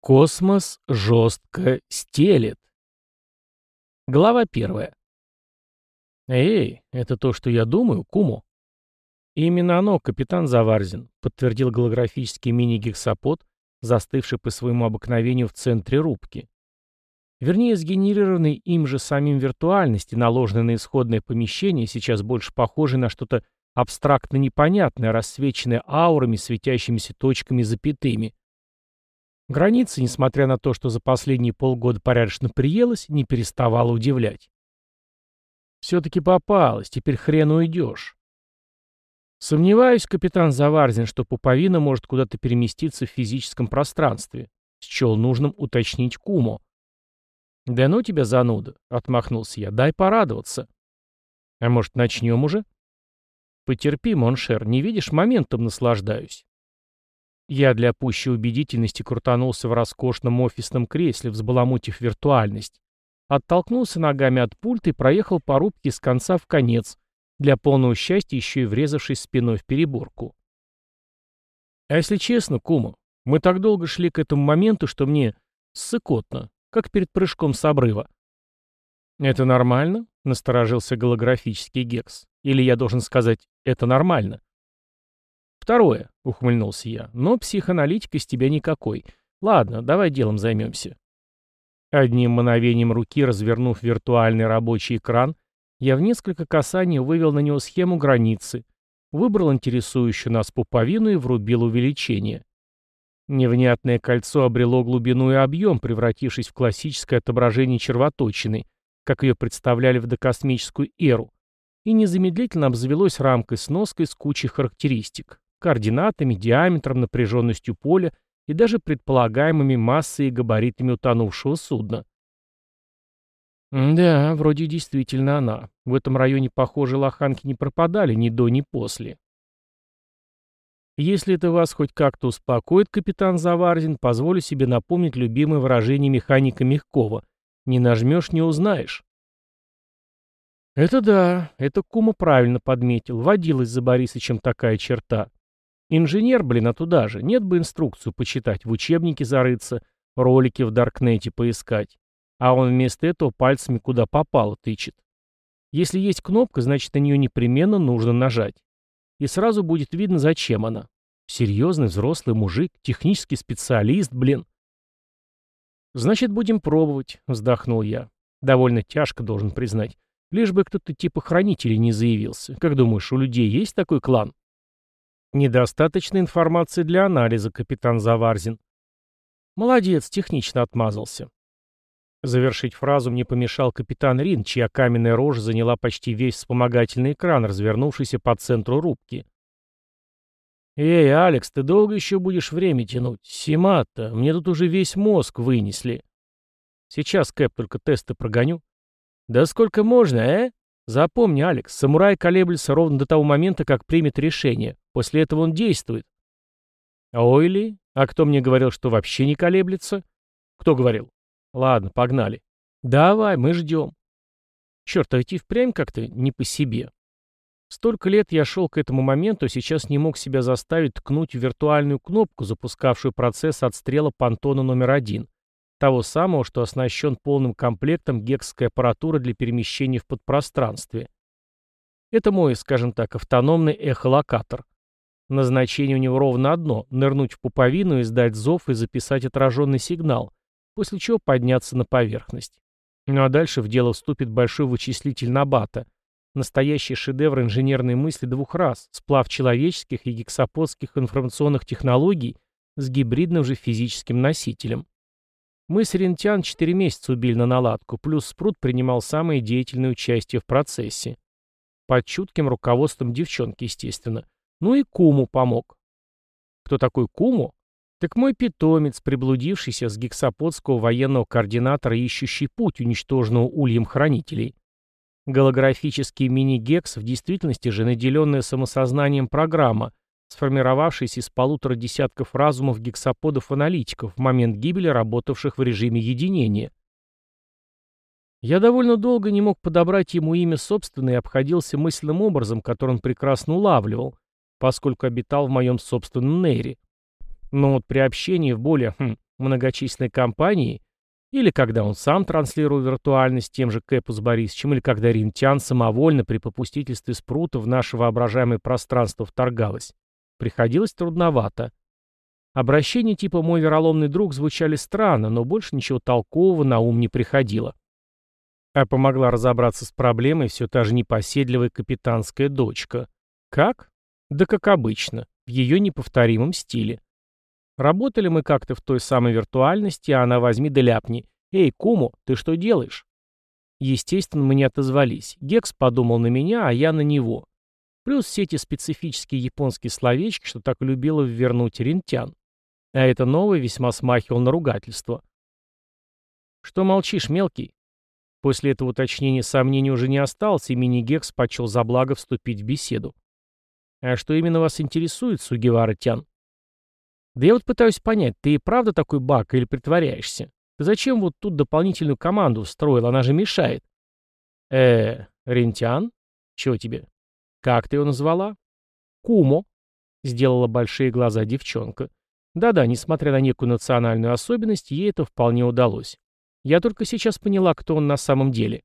Космос жестко стелет. Глава первая. «Эй, это то, что я думаю, Куму?» «Именно оно, капитан Заварзин», — подтвердил голографический мини-гексапод, застывший по своему обыкновению в центре рубки. Вернее, сгенерированный им же самим виртуальности, наложенный на исходное помещение, сейчас больше похожий на что-то абстрактно непонятное, рассвеченное аурами, светящимися точками запятыми. Граница, несмотря на то, что за последние полгода порядочно приелась, не переставала удивлять. Все-таки попалась, теперь хрен уйдешь. Сомневаюсь, капитан Заварзин, что пуповина может куда-то переместиться в физическом пространстве. Счел нужным уточнить Куму. «Да ну тебя, зануда!» — отмахнулся я. «Дай порадоваться». «А может, начнем уже?» «Потерпи, mon cher, не видишь, моментом наслаждаюсь». Я для пущей убедительности крутанулся в роскошном офисном кресле, взбаламутив виртуальность. Оттолкнулся ногами от пульта и проехал по рубке с конца в конец, для полного счастья еще и врезавшись спиной в переборку. А если честно, Кума, мы так долго шли к этому моменту, что мне ссыкотно, как перед прыжком с обрыва. «Это нормально?» — насторожился голографический гекс. «Или я должен сказать, это нормально?» «Второе», — ухмыльнулся я, — «но психоаналитик из тебя никакой. Ладно, давай делом займемся». Одним мановением руки, развернув виртуальный рабочий экран, я в несколько касаний вывел на него схему границы, выбрал интересующую нас пуповину и врубил увеличение. Невнятное кольцо обрело глубину и объем, превратившись в классическое отображение червоточины, как ее представляли в докосмическую эру, и незамедлительно обзавелось рамкой с ноской с кучей характеристик координатами, диаметром, напряженностью поля и даже предполагаемыми массой и габаритами утонувшего судна. Да, вроде действительно она. В этом районе, похоже, лоханки не пропадали ни до, ни после. Если это вас хоть как-то успокоит, капитан Заварзин, позволю себе напомнить любимое выражение механика Мягкова. Не нажмешь, не узнаешь. Это да, это Кума правильно подметил. Водилась за Борисычем такая черта. Инженер, блин, а туда же. Нет бы инструкцию почитать, в учебнике зарыться, ролики в Даркнете поискать. А он вместо этого пальцами куда попало тычет. Если есть кнопка, значит на нее непременно нужно нажать. И сразу будет видно, зачем она. Серьезный взрослый мужик, технический специалист, блин. «Значит, будем пробовать», — вздохнул я. Довольно тяжко, должен признать. Лишь бы кто-то типа хранителей не заявился. Как думаешь, у людей есть такой клан? Недостаточно информации для анализа, капитан Заварзин. Молодец, технично отмазался. Завершить фразу мне помешал капитан Рин, чья каменная рожа заняла почти весь вспомогательный экран, развернувшийся по центру рубки. «Эй, Алекс, ты долго еще будешь время тянуть? Симата, мне тут уже весь мозг вынесли». «Сейчас, Кэп, только тесты прогоню». «Да сколько можно, э?» Запомни, Алекс, самурай колеблется ровно до того момента, как примет решение. После этого он действует. Ой ли? А кто мне говорил, что вообще не колеблется? Кто говорил? Ладно, погнали. Давай, мы ждем. Черт, а идти впрямь как-то не по себе. Столько лет я шел к этому моменту, сейчас не мог себя заставить ткнуть в виртуальную кнопку, запускавшую процесс отстрела понтона номер один. Того самого, что оснащен полным комплектом гексской аппаратуры для перемещения в подпространстве. Это мой, скажем так, автономный эхолокатор. Назначение у него ровно одно — нырнуть в пуповину, издать зов и записать отраженный сигнал, после чего подняться на поверхность. Ну а дальше в дело вступит большой вычислитель Набата. Настоящий шедевр инженерной мысли двух раз, сплав человеческих и гексаподских информационных технологий с гибридным же физическим носителем. Мы с Рентян четыре месяца убили на наладку, плюс Спрут принимал самое деятельное участие в процессе. Под чутким руководством девчонки, естественно. Ну и Куму помог. Кто такой Куму? Так мой питомец, приблудившийся с гексаподского военного координатора, ищущий путь уничтоженного ульем хранителей. Голографический мини-гекс в действительности же наделенная самосознанием программа, сформировавшийся из полутора десятков разумов гексаподов-аналитиков в момент гибели работавших в режиме единения. Я довольно долго не мог подобрать ему имя собственное и обходился мысленным образом, который он прекрасно улавливал, поскольку обитал в моем собственном нейре. Но вот при общении в более хм, многочисленные компании, или когда он сам транслировал виртуальность тем же Кэпу с Борисовичем, или когда Рентян самовольно при попустительстве спрута в наше воображаемое пространство вторгалось. Приходилось трудновато. Обращения типа «мой вероломный друг» звучали странно, но больше ничего толкового на ум не приходило. А помогла разобраться с проблемой все та же непоседливая капитанская дочка. Как? Да как обычно, в ее неповторимом стиле. Работали мы как-то в той самой виртуальности, а она возьми да ляпни. «Эй, Куму, ты что делаешь?» Естественно, мы не отозвались. Гекс подумал на меня, а я на него. Плюс все эти специфические японские словечки, что так любила ввернуть рентян. А это новое весьма смахивало на ругательство. «Что молчишь, мелкий?» После этого уточнения сомнений уже не осталось, и мини-гекс почел за благо вступить в беседу. «А что именно вас интересует, Сугивара-тян?» Да я вот пытаюсь понять, ты и правда такой баг или притворяешься? Ты зачем вот тут дополнительную команду устроил? Она же мешает. Э, Рентян? Чего тебе? Как ты его назвала? Кумо. Сделала большие глаза девчонка. Да-да, несмотря на некую национальную особенность, ей это вполне удалось. Я только сейчас поняла, кто он на самом деле.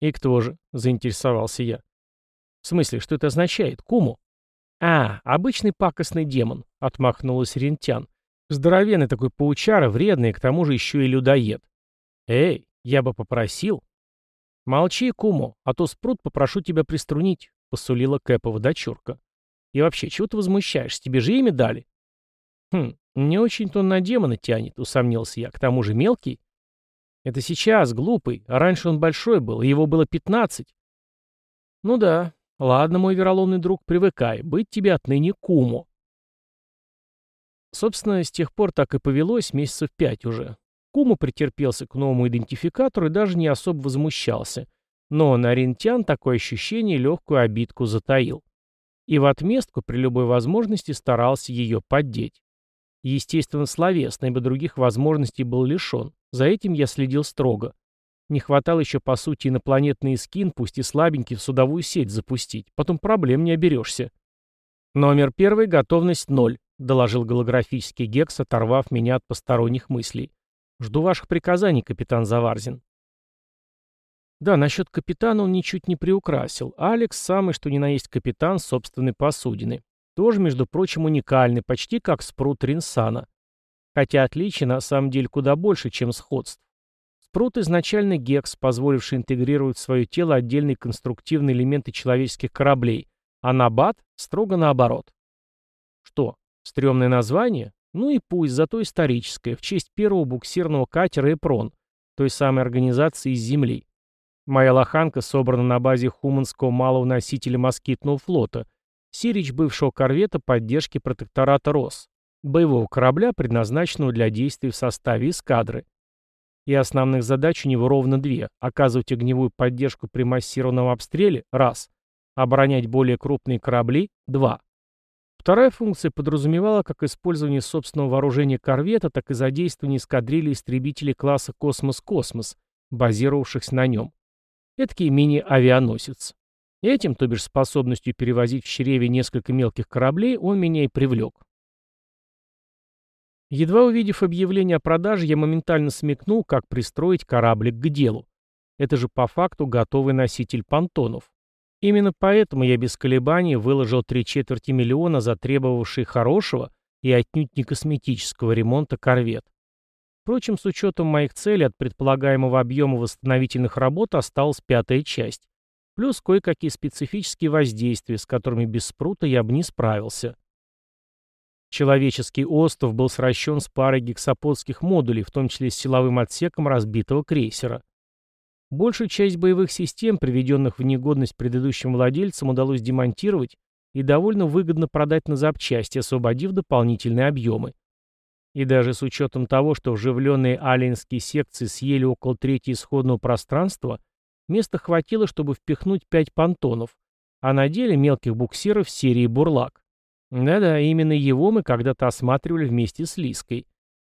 И кто же? Заинтересовался я. В смысле, что это означает? Кумо? «А, обычный пакостный демон», — отмахнулась Рентян. «Здоровенный такой паучара, вредный, к тому же еще и людоед». «Эй, я бы попросил». «Молчи, Кумо, а то спрут попрошу тебя приструнить», — посулила Кэпова дочурка. «И вообще, чего ты возмущаешься? Тебе же имя дали». «Хм, не очень-то он на демона тянет», — усомнился я. «К тому же мелкий». «Это сейчас, глупый, а раньше он большой был, его было пятнадцать». «Ну да, Ладно, мой вероломный друг, привыкай, быть тебе отныне куму. Собственно, с тех пор так и повелось месяцев пять уже. Куму претерпелся к новому идентификатору и даже не особо возмущался. Но на рентян такое ощущение легкую обидку затаил. И в отместку при любой возможности старался ее поддеть. Естественно, словесно, ибо других возможностей был лишен. За этим я следил строго. Не хватало еще, по сути, инопланетный скин, пусть и слабенький, в судовую сеть запустить. Потом проблем не оберешься. Номер первый, готовность ноль, доложил голографический гекс, оторвав меня от посторонних мыслей. Жду ваших приказаний, капитан Заварзин. Да, насчет капитана он ничуть не приукрасил. Алекс самый, что ни на есть капитан собственной посудины. Тоже, между прочим, уникальный, почти как спрут Ринсана. Хотя отличий на самом деле куда больше, чем сходств. Спрут изначально гекс, позволивший интегрировать в свое тело отдельные конструктивные элементы человеческих кораблей, а Набат строго наоборот. Что, стрёмное название? Ну и пусть, зато историческое, в честь первого буксирного катера «Эпрон», той самой организации из Земли. Моя лоханка собрана на базе Хуманского малого носителя москитного флота, Сирич бывшего корвета поддержки протектората РОС, боевого корабля, предназначенного для действий в составе эскадры и основных задач у него ровно две – оказывать огневую поддержку при массированном обстреле – раз, оборонять более крупные корабли – два. Вторая функция подразумевала как использование собственного вооружения корвета, так и задействование эскадрильи истребителей класса «Космос-Космос», базировавшихся на нем. Эдакий мини-авианосец. Этим, то бишь способностью перевозить в чреве несколько мелких кораблей, он меня и привлек. Едва увидев объявление о продаже, я моментально смекнул, как пристроить кораблик к делу. Это же по факту готовый носитель понтонов. Именно поэтому я без колебаний выложил три четверти миллиона за требовавший хорошего и отнюдь не косметического ремонта корвет. Впрочем, с учетом моих целей от предполагаемого объема восстановительных работ осталась пятая часть. Плюс кое-какие специфические воздействия, с которыми без спрута я бы не справился. Человеческий остров был сращен с парой гексаподских модулей, в том числе с силовым отсеком разбитого крейсера. Большую часть боевых систем, приведенных в негодность предыдущим владельцам, удалось демонтировать и довольно выгодно продать на запчасти, освободив дополнительные объемы. И даже с учетом того, что вживленные алиенские секции съели около трети исходного пространства, места хватило, чтобы впихнуть пять понтонов, а на деле мелких буксиров серии «Бурлак». Да-да, именно его мы когда-то осматривали вместе с Лиской.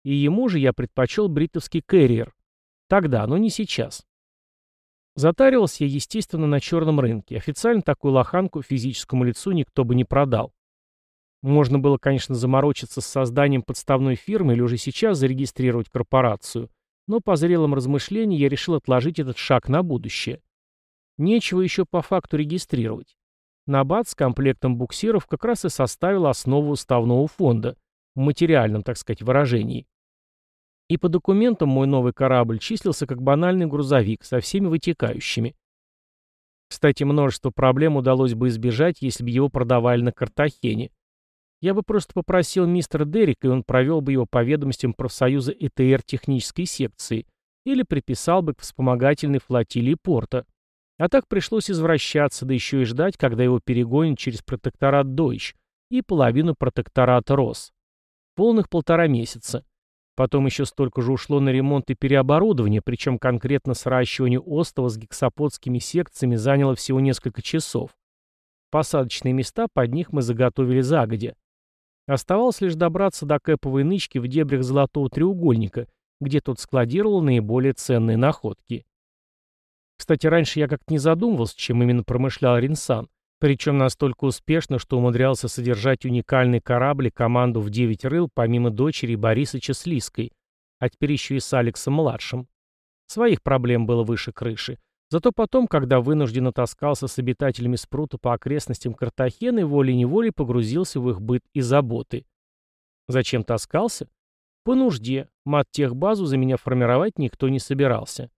И ему же я предпочел бритовский кэрриер. Тогда, но не сейчас. Затаривался я, естественно, на черном рынке. Официально такую лоханку физическому лицу никто бы не продал. Можно было, конечно, заморочиться с созданием подставной фирмы или уже сейчас зарегистрировать корпорацию, но по зрелым размышлениям я решил отложить этот шаг на будущее. Нечего еще по факту регистрировать. Набат с комплектом буксиров как раз и составил основу уставного фонда, в материальном, так сказать, выражении. И по документам мой новый корабль числился как банальный грузовик со всеми вытекающими. Кстати, множество проблем удалось бы избежать, если бы его продавали на Картахене. Я бы просто попросил мистера Деррика, и он провел бы его по ведомостям профсоюза ЭТР технической секции или приписал бы к вспомогательной флотилии порта. А так пришлось извращаться, да еще и ждать, когда его перегонят через протекторат Deutsch и половину протектората Рос. Полных полтора месяца. Потом еще столько же ушло на ремонт и переоборудование, причем конкретно сращивание остова с гексаподскими секциями заняло всего несколько часов. Посадочные места под них мы заготовили загодя. Оставалось лишь добраться до кэповой нычки в дебрях Золотого треугольника, где тот складировал наиболее ценные находки. Кстати, раньше я как-то не задумывался, чем именно промышлял Ринсан, причем настолько успешно, что умудрялся содержать уникальный корабль и команду в девять рыл, помимо дочери Бориса Чеслиской, а теперь еще и с Алексом-младшим. Своих проблем было выше крыши. Зато потом, когда вынужденно таскался с обитателями спрута по окрестностям Картахены, волей-неволей погрузился в их быт и заботы. Зачем таскался? По нужде. Мат-техбазу за меня формировать никто не собирался.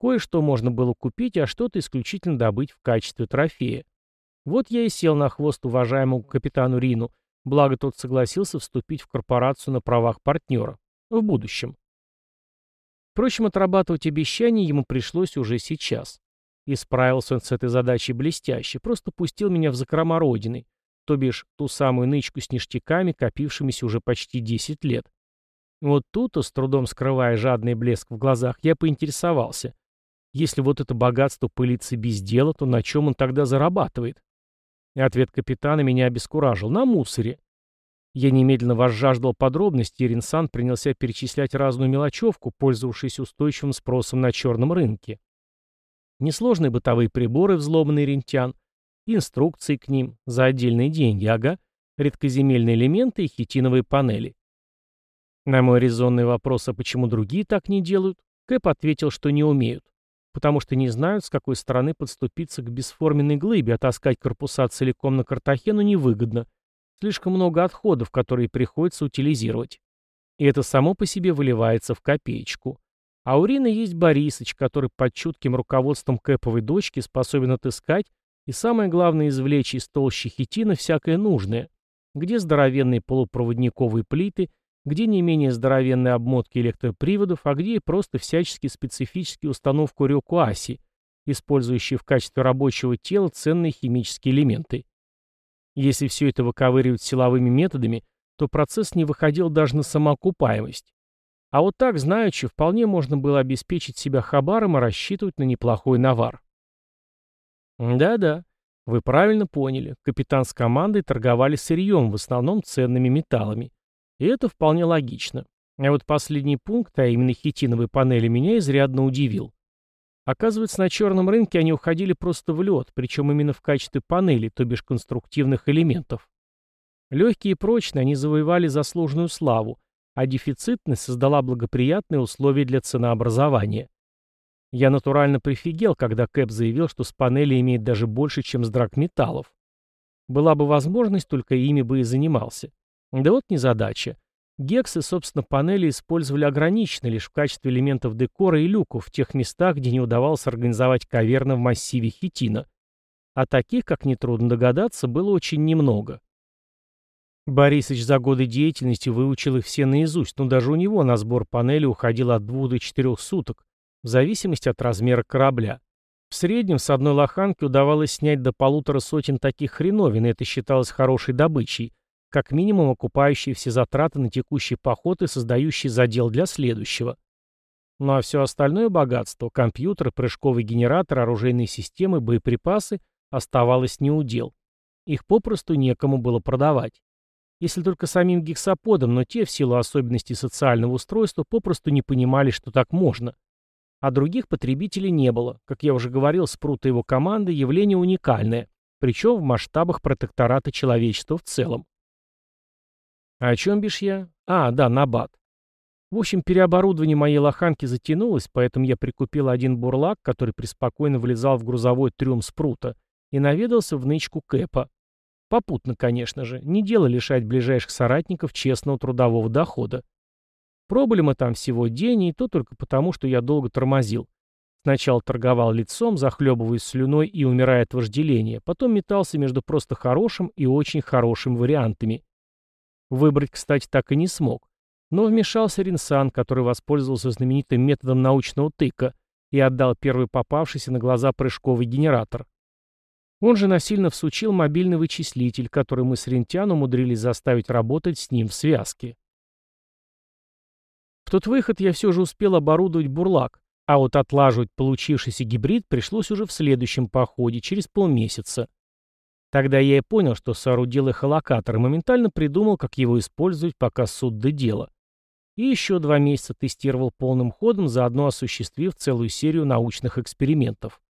Кое-что можно было купить, а что-то исключительно добыть в качестве трофея. Вот я и сел на хвост уважаемому капитану Рину, благо тот согласился вступить в корпорацию на правах партнера. В будущем. Впрочем, отрабатывать обещания ему пришлось уже сейчас. И справился он с этой задачей блестяще, просто пустил меня в закрома родины, то бишь ту самую нычку с ништяками, копившимися уже почти 10 лет. Вот тут-то, с трудом скрывая жадный блеск в глазах, я поинтересовался. Если вот это богатство пылится без дела, то на чем он тогда зарабатывает? И ответ капитана меня обескуражил. На мусоре. Я немедленно возжаждал подробностей, и Ринсан принялся перечислять разную мелочевку, пользовавшуюся устойчивым спросом на черном рынке. Несложные бытовые приборы, взломанные рентян, инструкции к ним, за отдельные деньги, ага, редкоземельные элементы и хитиновые панели. На мой резонный вопрос, а почему другие так не делают, Кэп ответил, что не умеют, потому что не знают, с какой стороны подступиться к бесформенной глыбе, а таскать корпуса целиком на Картахену невыгодно, Слишком много отходов, которые приходится утилизировать. И это само по себе выливается в копеечку. А у Рины есть Борисыч, который под чутким руководством Кэповой дочки способен отыскать и, самое главное, извлечь из толщи хитина всякое нужное. Где здоровенные полупроводниковые плиты, где не менее здоровенные обмотки электроприводов, а где и просто всячески специфические установку Рёкуаси, использующие в качестве рабочего тела ценные химические элементы. Если все это выковыривать силовыми методами, то процесс не выходил даже на самоокупаемость. А вот так, знаючи, вполне можно было обеспечить себя хабаром и рассчитывать на неплохой навар. Да-да, вы правильно поняли. Капитан с командой торговали сырьем, в основном ценными металлами. И это вполне логично. А вот последний пункт, а именно хитиновые панели, меня изрядно удивил. Оказывается, на черном рынке они уходили просто в лед, причем именно в качестве панелей, то бишь конструктивных элементов. Легкие и прочные они завоевали заслуженную славу, а дефицитность создала благоприятные условия для ценообразования. Я натурально прифигел, когда Кэп заявил, что с панели имеет даже больше, чем с драгметаллов. Была бы возможность, только ими бы и занимался. Да вот незадача. Гексы, собственно, панели использовали ограниченно лишь в качестве элементов декора и люков в тех местах, где не удавалось организовать каверны в массиве хитина. А таких, как нетрудно догадаться, было очень немного. Борисыч за годы деятельности выучил их все наизусть, но даже у него на сбор панели уходило от двух до четырех суток, в зависимости от размера корабля. В среднем с одной лоханки удавалось снять до полутора сотен таких хреновин, и это считалось хорошей добычей – как минимум окупающие все затраты на текущий поход и создающий задел для следующего. Ну а все остальное богатство, компьютеры, прыжковый генератор, оружейные системы, боеприпасы оставалось неудел. Их попросту некому было продавать. Если только самим гексаподам, но те, в силу особенностей социального устройства, попросту не понимали, что так можно. А других потребителей не было. Как я уже говорил, спрут и его команды явление уникальное, причем в масштабах протектората человечества в целом. А о чем бишь я? А, да, набат. В общем, переоборудование моей лоханки затянулось, поэтому я прикупил один бурлак, который преспокойно влезал в грузовой трюм спрута, и наведался в нычку Кэпа. Попутно, конечно же, не дело лишать ближайших соратников честного трудового дохода. Пробыли мы там всего день, и то только потому, что я долго тормозил. Сначала торговал лицом, захлебываясь слюной и умирая от вожделения, потом метался между просто хорошим и очень хорошим вариантами. Выбрать, кстати, так и не смог. Но вмешался Ринсан, который воспользовался знаменитым методом научного тыка и отдал первый попавшийся на глаза прыжковый генератор. Он же насильно всучил мобильный вычислитель, который мы с Рентян умудрились заставить работать с ним в связке. В тот выход я все же успел оборудовать бурлак, а вот отлаживать получившийся гибрид пришлось уже в следующем походе, через полмесяца. Тогда я и понял, что соорудил эхолокатор и моментально придумал, как его использовать, пока суд до дела. И еще два месяца тестировал полным ходом, заодно осуществив целую серию научных экспериментов.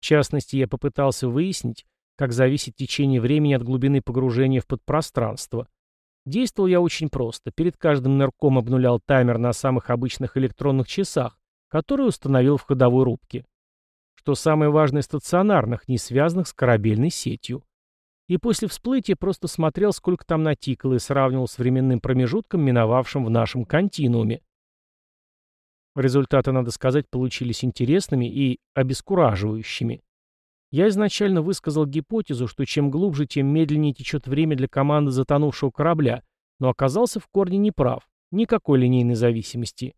В частности, я попытался выяснить, как зависит течение времени от глубины погружения в подпространство. Действовал я очень просто. Перед каждым нырком обнулял таймер на самых обычных электронных часах, которые установил в ходовой рубке что самое важное стационарных, не связанных с корабельной сетью. И после всплытия просто смотрел, сколько там натикало, и сравнивал с временным промежутком, миновавшим в нашем континууме. Результаты, надо сказать, получились интересными и обескураживающими. Я изначально высказал гипотезу, что чем глубже, тем медленнее течет время для команды затонувшего корабля, но оказался в корне неправ. Никакой линейной зависимости.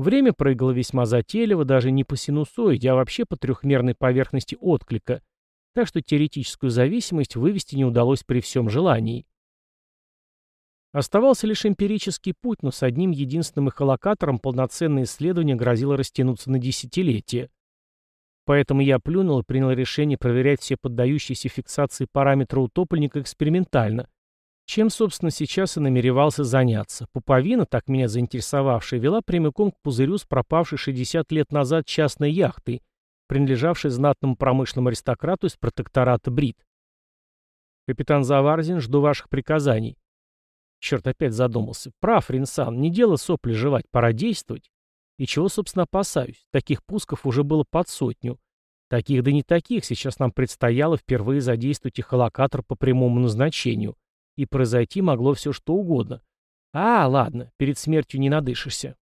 Время прыгало весьма затейливо, даже не по синусоиде, а вообще по трехмерной поверхности отклика, так что теоретическую зависимость вывести не удалось при всем желании. Оставался лишь эмпирический путь, но с одним единственным эхолокатором полноценное исследование грозило растянуться на десятилетия. Поэтому я плюнул и принял решение проверять все поддающиеся фиксации параметры утопленника экспериментально, чем, собственно, сейчас и намеревался заняться. Пуповина, так меня заинтересовавшая, вела прямиком к пузырю с пропавшей 60 лет назад частной яхтой, принадлежавшей знатному промышленному аристократу из протектората Брит. «Капитан Заварзин, жду ваших приказаний». Черт, опять задумался. Прав, Ринсан, не дело сопли жевать, пора действовать. И чего, собственно, опасаюсь? Таких пусков уже было под сотню. Таких да не таких сейчас нам предстояло впервые задействовать эхолокатор по прямому назначению — и произойти могло все что угодно. А, ладно, перед смертью не надышишься.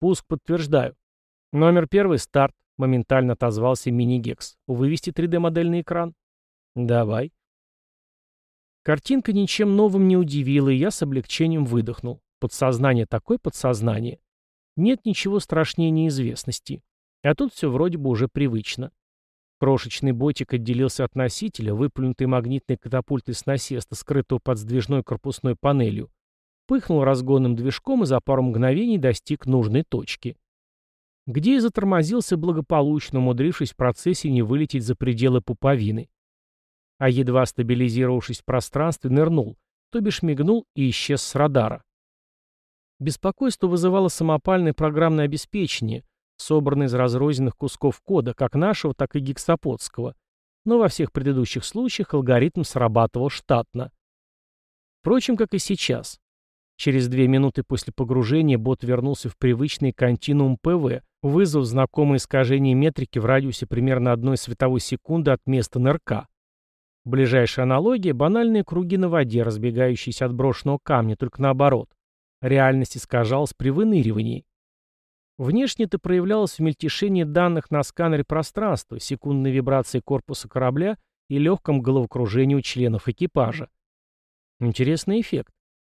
Пуск подтверждаю. Номер первый, старт. Моментально отозвался мини-гекс. Вывести 3D-модельный экран? Давай. Картинка ничем новым не удивила, и я с облегчением выдохнул. Подсознание такое подсознание. Нет ничего страшнее неизвестности. А тут все вроде бы уже привычно. Крошечный ботик отделился от носителя, выплюнутый магнитной катапультой с насеста, скрытого под сдвижной корпусной панелью, пыхнул разгонным движком и за пару мгновений достиг нужной точки. Где и затормозился благополучно, умудрившись в процессе не вылететь за пределы пуповины. А едва стабилизировавшись в пространстве, нырнул, то бишь мигнул и исчез с радара. Беспокойство вызывало самопальное программное обеспечение, собранный из разрозненных кусков кода, как нашего, так и гексаподского. Но во всех предыдущих случаях алгоритм срабатывал штатно. Впрочем, как и сейчас. Через две минуты после погружения бот вернулся в привычный континуум ПВ, вызвав знакомые искажения метрики в радиусе примерно одной световой секунды от места НРК. Ближайшая аналогия – банальные круги на воде, разбегающиеся от брошенного камня, только наоборот. Реальность искажалась при выныривании. Внешне это проявлялось в мельтешении данных на сканере пространства, секундной вибрации корпуса корабля и легком головокружении у членов экипажа. Интересный эффект.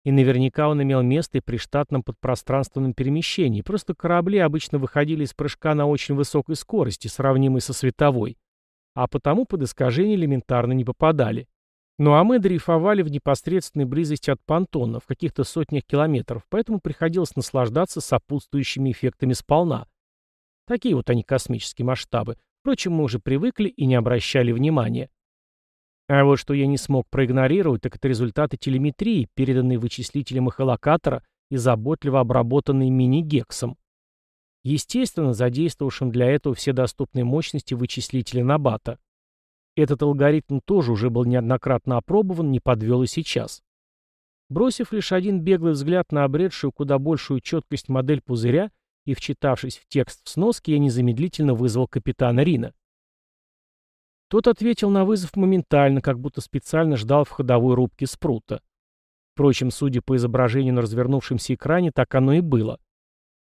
И наверняка он имел место и при штатном подпространственном перемещении, просто корабли обычно выходили из прыжка на очень высокой скорости, сравнимой со световой, а потому под искажение элементарно не попадали. Ну а мы дрейфовали в непосредственной близости от понтона, в каких-то сотнях километров, поэтому приходилось наслаждаться сопутствующими эффектами сполна. Такие вот они космические масштабы. Впрочем, мы уже привыкли и не обращали внимания. А вот что я не смог проигнорировать, так это результаты телеметрии, переданные вычислителем эхолокатора и заботливо обработанные мини-гексом. Естественно, задействовавшим для этого все доступные мощности вычислителя Набата. Этот алгоритм тоже уже был неоднократно опробован, не подвел и сейчас. Бросив лишь один беглый взгляд на обретшую куда большую четкость модель пузыря и вчитавшись в текст в сноске, я незамедлительно вызвал капитана Рина. Тот ответил на вызов моментально, как будто специально ждал в ходовой рубке спрута. Впрочем, судя по изображению на развернувшемся экране, так оно и было.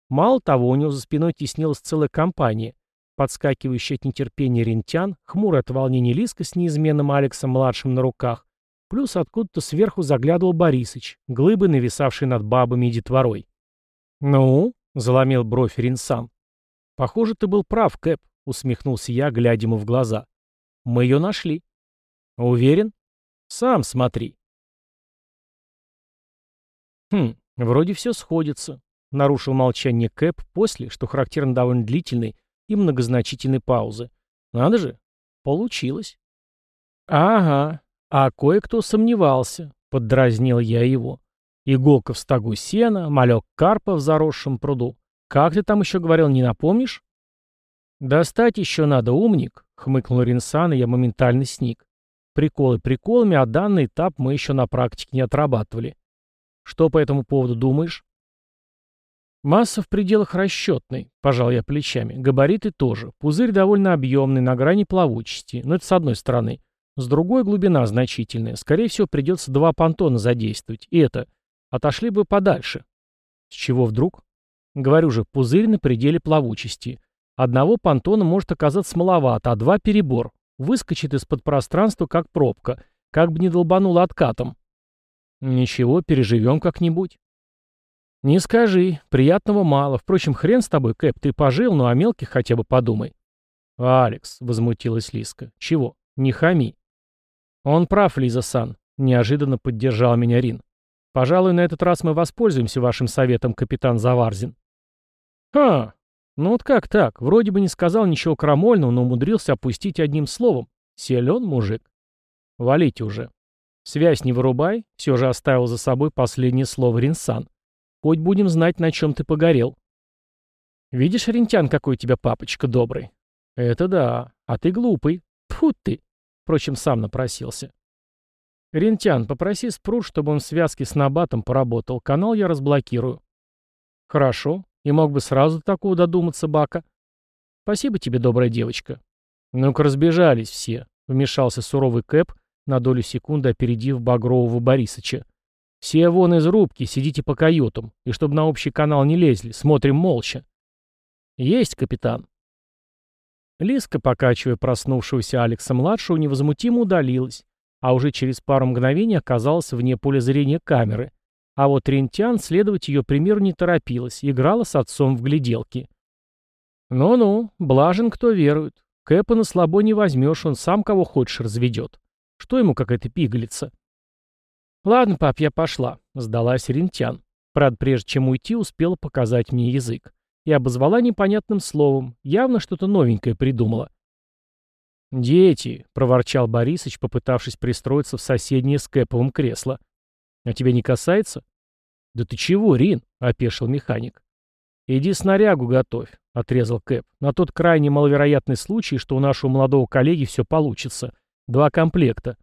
Мало того, у него за спиной теснилась целая компания, подскакивающая от нетерпения рентян, хмурая от волнения Лиска с неизменным Алексом-младшим на руках, плюс откуда-то сверху заглядывал Борисыч, глыбы, нависавший над бабами и детворой. «Ну?» — заломил бровь Ринсан. «Похоже, ты был прав, Кэп», — усмехнулся я, глядя ему в глаза. «Мы ее нашли». «Уверен?» «Сам смотри». «Хм, вроде все сходится», — нарушил молчание Кэп после, что характерно довольно длительной и многозначительной паузы. «Надо же, получилось». «Ага, а кое-кто сомневался», — поддразнил я его. «Иголка в стогу сена, малек карпа в заросшем пруду. Как ты там еще говорил, не напомнишь?» «Достать еще надо, умник», — хмыкнул Ринсан, и я моментально сник. Приколы приколами, а данный этап мы еще на практике не отрабатывали. Что по этому поводу думаешь? Масса в пределах расчетной, пожал я плечами. Габариты тоже. Пузырь довольно объемный, на грани плавучести. Но это с одной стороны. С другой глубина значительная. Скорее всего, придется два понтона задействовать. И это. Отошли бы подальше. С чего вдруг? Говорю же, пузырь на пределе плавучести. Одного понтона может оказаться маловато, а два — перебор. Выскочит из-под пространства, как пробка. Как бы не долбануло откатом. Ничего, переживем как-нибудь. Не скажи, приятного мало. Впрочем, хрен с тобой, Кэп, ты пожил, ну а мелких хотя бы подумай. Алекс, возмутилась Лиска. Чего? Не хами. Он прав, Лиза-сан. Неожиданно поддержал меня Рин. Пожалуй, на этот раз мы воспользуемся вашим советом, капитан Заварзин. Ха, ну вот как так? Вроде бы не сказал ничего крамольного, но умудрился опустить одним словом. Силен мужик. Валите уже. Связь не вырубай, все же оставил за собой последнее слово Ринсан. Хоть будем знать, на чем ты погорел. Видишь, Рентян, какой у тебя папочка добрый? Это да, а ты глупый. Тьфу ты. Впрочем, сам напросился. Рентян, попроси Спрут, чтобы он в связке с Набатом поработал. Канал я разблокирую. Хорошо. И мог бы сразу такого додуматься, Бака. Спасибо тебе, добрая девочка. Ну-ка разбежались все. Вмешался суровый Кэп, на долю секунды опередив Багрового Борисыча. «Все вон из рубки, сидите по каютам, и чтобы на общий канал не лезли, смотрим молча». «Есть, капитан». Лиска, покачивая проснувшегося Алекса-младшего, невозмутимо удалилась, а уже через пару мгновений оказалась вне поля зрения камеры. А вот Рентян следовать ее примеру не торопилась, играла с отцом в гляделки. «Ну-ну, блажен, кто верует. Кэпа на слабо не возьмешь, он сам кого хочешь разведет. Что ему какая-то пигалица? Ладно, пап, я пошла, сдалась Рентян. Правда, прежде чем уйти, успела показать мне язык. И обозвала непонятным словом, явно что-то новенькое придумала. «Дети», — проворчал Борисыч, попытавшись пристроиться в соседнее с Кэповым кресло. «А тебя не касается?» «Да ты чего, Рин?» — опешил механик. «Иди снарягу готовь», — отрезал Кэп. «На тот крайне маловероятный случай, что у нашего молодого коллеги все получится. Два комплекта.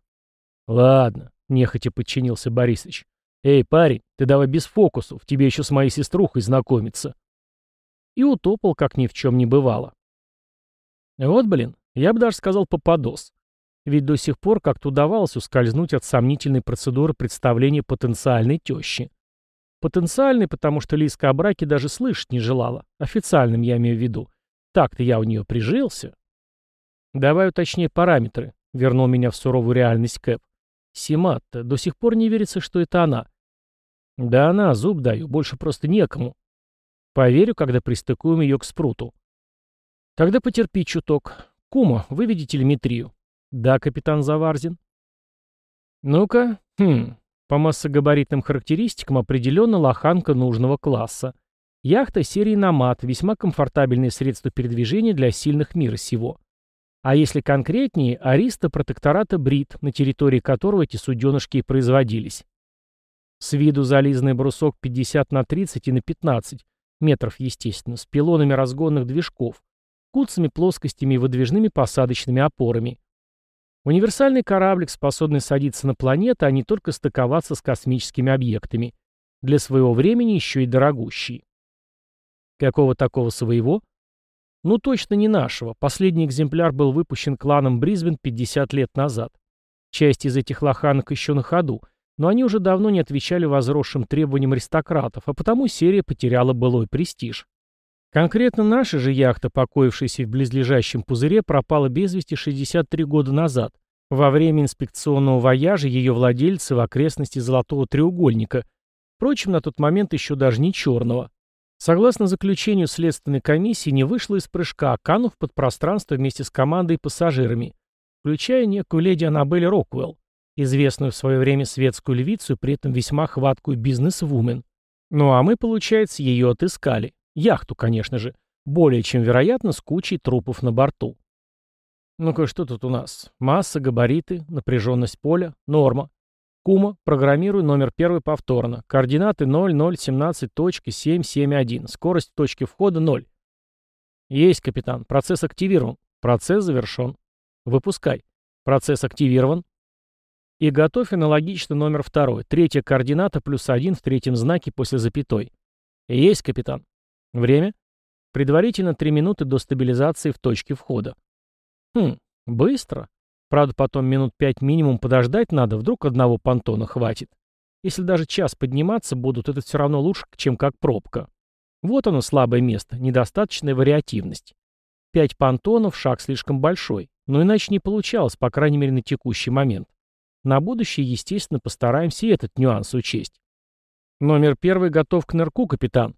Ладно, нехотя подчинился Борисович. Эй, парень, ты давай без фокусов, тебе еще с моей сеструхой знакомиться. И утопал, как ни в чем не бывало. Вот, блин, я бы даже сказал попадос. Ведь до сих пор как-то удавалось ускользнуть от сомнительной процедуры представления потенциальной тещи. Потенциальной, потому что Лиска о браке даже слышать не желала. Официальным я имею в виду. Так-то я у нее прижился. Давай уточнее параметры, Вернул меня в суровую реальность Кэп. Симатта, до сих пор не верится, что это она. Да она, зуб даю, больше просто некому. Поверю, когда пристыкуем ее к спруту. Тогда потерпи чуток. Кума, выведи телеметрию. Да, капитан Заварзин. Ну-ка, хм, по массогабаритным характеристикам определенно лоханка нужного класса. Яхта серии «Намат» — весьма комфортабельное средство передвижения для сильных мира сего. А если конкретнее, ариста протектората Брит, на территории которого эти суденышки и производились. С виду зализанный брусок 50 на 30 и на 15 метров, естественно, с пилонами разгонных движков, куцами плоскостями и выдвижными посадочными опорами. Универсальный кораблик, способный садиться на планеты, а не только стыковаться с космическими объектами. Для своего времени еще и дорогущий. Какого такого своего? Ну точно не нашего. Последний экземпляр был выпущен кланом Брисбен 50 лет назад. Часть из этих лоханок еще на ходу, но они уже давно не отвечали возросшим требованиям аристократов, а потому серия потеряла былой престиж. Конкретно наша же яхта, покоившаяся в близлежащем пузыре, пропала без вести 63 года назад, во время инспекционного вояжа ее владельцы в окрестности Золотого треугольника, впрочем, на тот момент еще даже не черного. Согласно заключению следственной комиссии, не вышла из прыжка, канув под пространство вместе с командой и пассажирами, включая некую леди Аннабель Роквелл, известную в свое время светскую львицу и при этом весьма хваткую бизнес-вумен. Ну а мы, получается, ее отыскали. Яхту, конечно же. Более чем вероятно, с кучей трупов на борту. Ну-ка, что тут у нас? Масса, габариты, напряженность поля, норма. Кума, программируй номер первый повторно. Координаты 0017.771. Скорость точки входа 0. Есть, капитан. Процесс активирован. Процесс завершен. Выпускай. Процесс активирован. И готовь аналогично номер второй. Третья координата плюс один в третьем знаке после запятой. Есть, капитан. Время? Предварительно 3 минуты до стабилизации в точке входа. Хм, быстро. Правда, потом минут 5 минимум подождать надо, вдруг одного понтона хватит. Если даже час подниматься будут, это все равно лучше, чем как пробка. Вот оно слабое место, недостаточная вариативность. Пять понтонов – шаг слишком большой, но иначе не получалось, по крайней мере на текущий момент. На будущее, естественно, постараемся и этот нюанс учесть. Номер первый готов к нырку, капитан.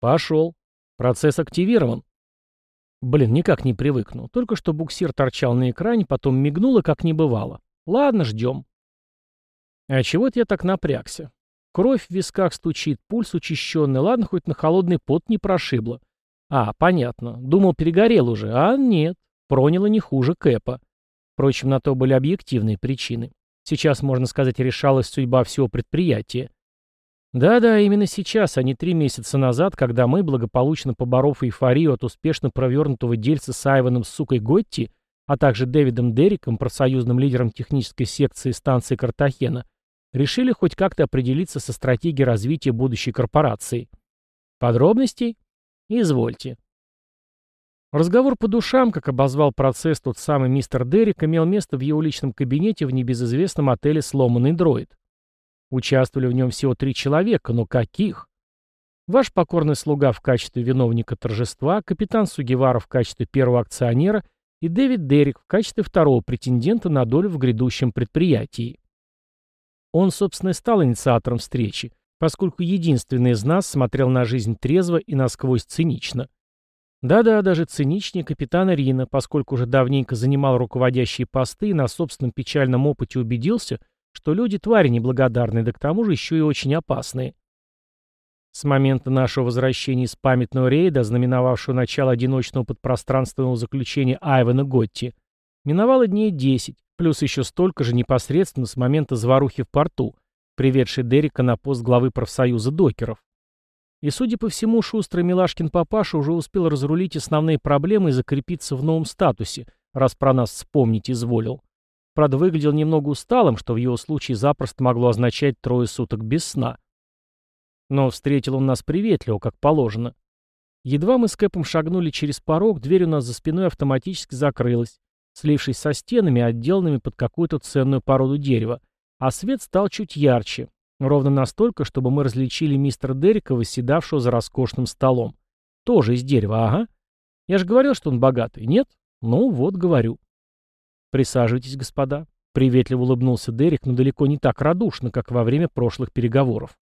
Пошел. Процесс активирован. Блин, никак не привыкну. Только что буксир торчал на экране, потом мигнул и как не бывало. Ладно, ждем. А чего-то я так напрягся. Кровь в висках стучит, пульс учащенный. Ладно, хоть на холодный пот не прошибло. А, понятно. Думал, перегорел уже. А нет. Проняло не хуже Кэпа. Впрочем, на то были объективные причины. Сейчас, можно сказать, решалась судьба всего предприятия. Да-да, именно сейчас, а не три месяца назад, когда мы, благополучно поборов эйфорию от успешно провернутого дельца с Айваном сукой Готти, а также Дэвидом Дерриком, профсоюзным лидером технической секции станции Картахена, решили хоть как-то определиться со стратегией развития будущей корпорации. Подробностей? Извольте. Разговор по душам, как обозвал процесс тот самый мистер Деррик, имел место в его личном кабинете в небезызвестном отеле «Сломанный дроид». Участвовали в нем всего три человека, но каких? Ваш покорный слуга в качестве виновника торжества, капитан Сугивара в качестве первого акционера и Дэвид Деррик в качестве второго претендента на долю в грядущем предприятии. Он, собственно, и стал инициатором встречи, поскольку единственный из нас смотрел на жизнь трезво и насквозь цинично. Да-да, даже циничнее капитана Рина, поскольку уже давненько занимал руководящие посты и на собственном печальном опыте убедился – что люди твари неблагодарные, да к тому же еще и очень опасные. С момента нашего возвращения из памятного рейда, знаменовавшего начало одиночного подпространственного заключения Айвана Готти, миновало дней 10, плюс еще столько же непосредственно с момента заварухи в порту, приведшей Дерека на пост главы профсоюза докеров. И, судя по всему, шустрый Милашкин папаша уже успел разрулить основные проблемы и закрепиться в новом статусе, раз про нас вспомнить изволил. Правда, выглядел немного усталым, что в его случае запросто могло означать трое суток без сна. Но встретил он нас приветливо, как положено. Едва мы с Кэпом шагнули через порог, дверь у нас за спиной автоматически закрылась, слившись со стенами, отделанными под какую-то ценную породу дерева, а свет стал чуть ярче, ровно настолько, чтобы мы различили мистера Деррика, восседавшего за роскошным столом. Тоже из дерева, ага. Я же говорил, что он богатый, нет? Ну вот, говорю. «Присаживайтесь, господа», — приветливо улыбнулся Дерек, но далеко не так радушно, как во время прошлых переговоров.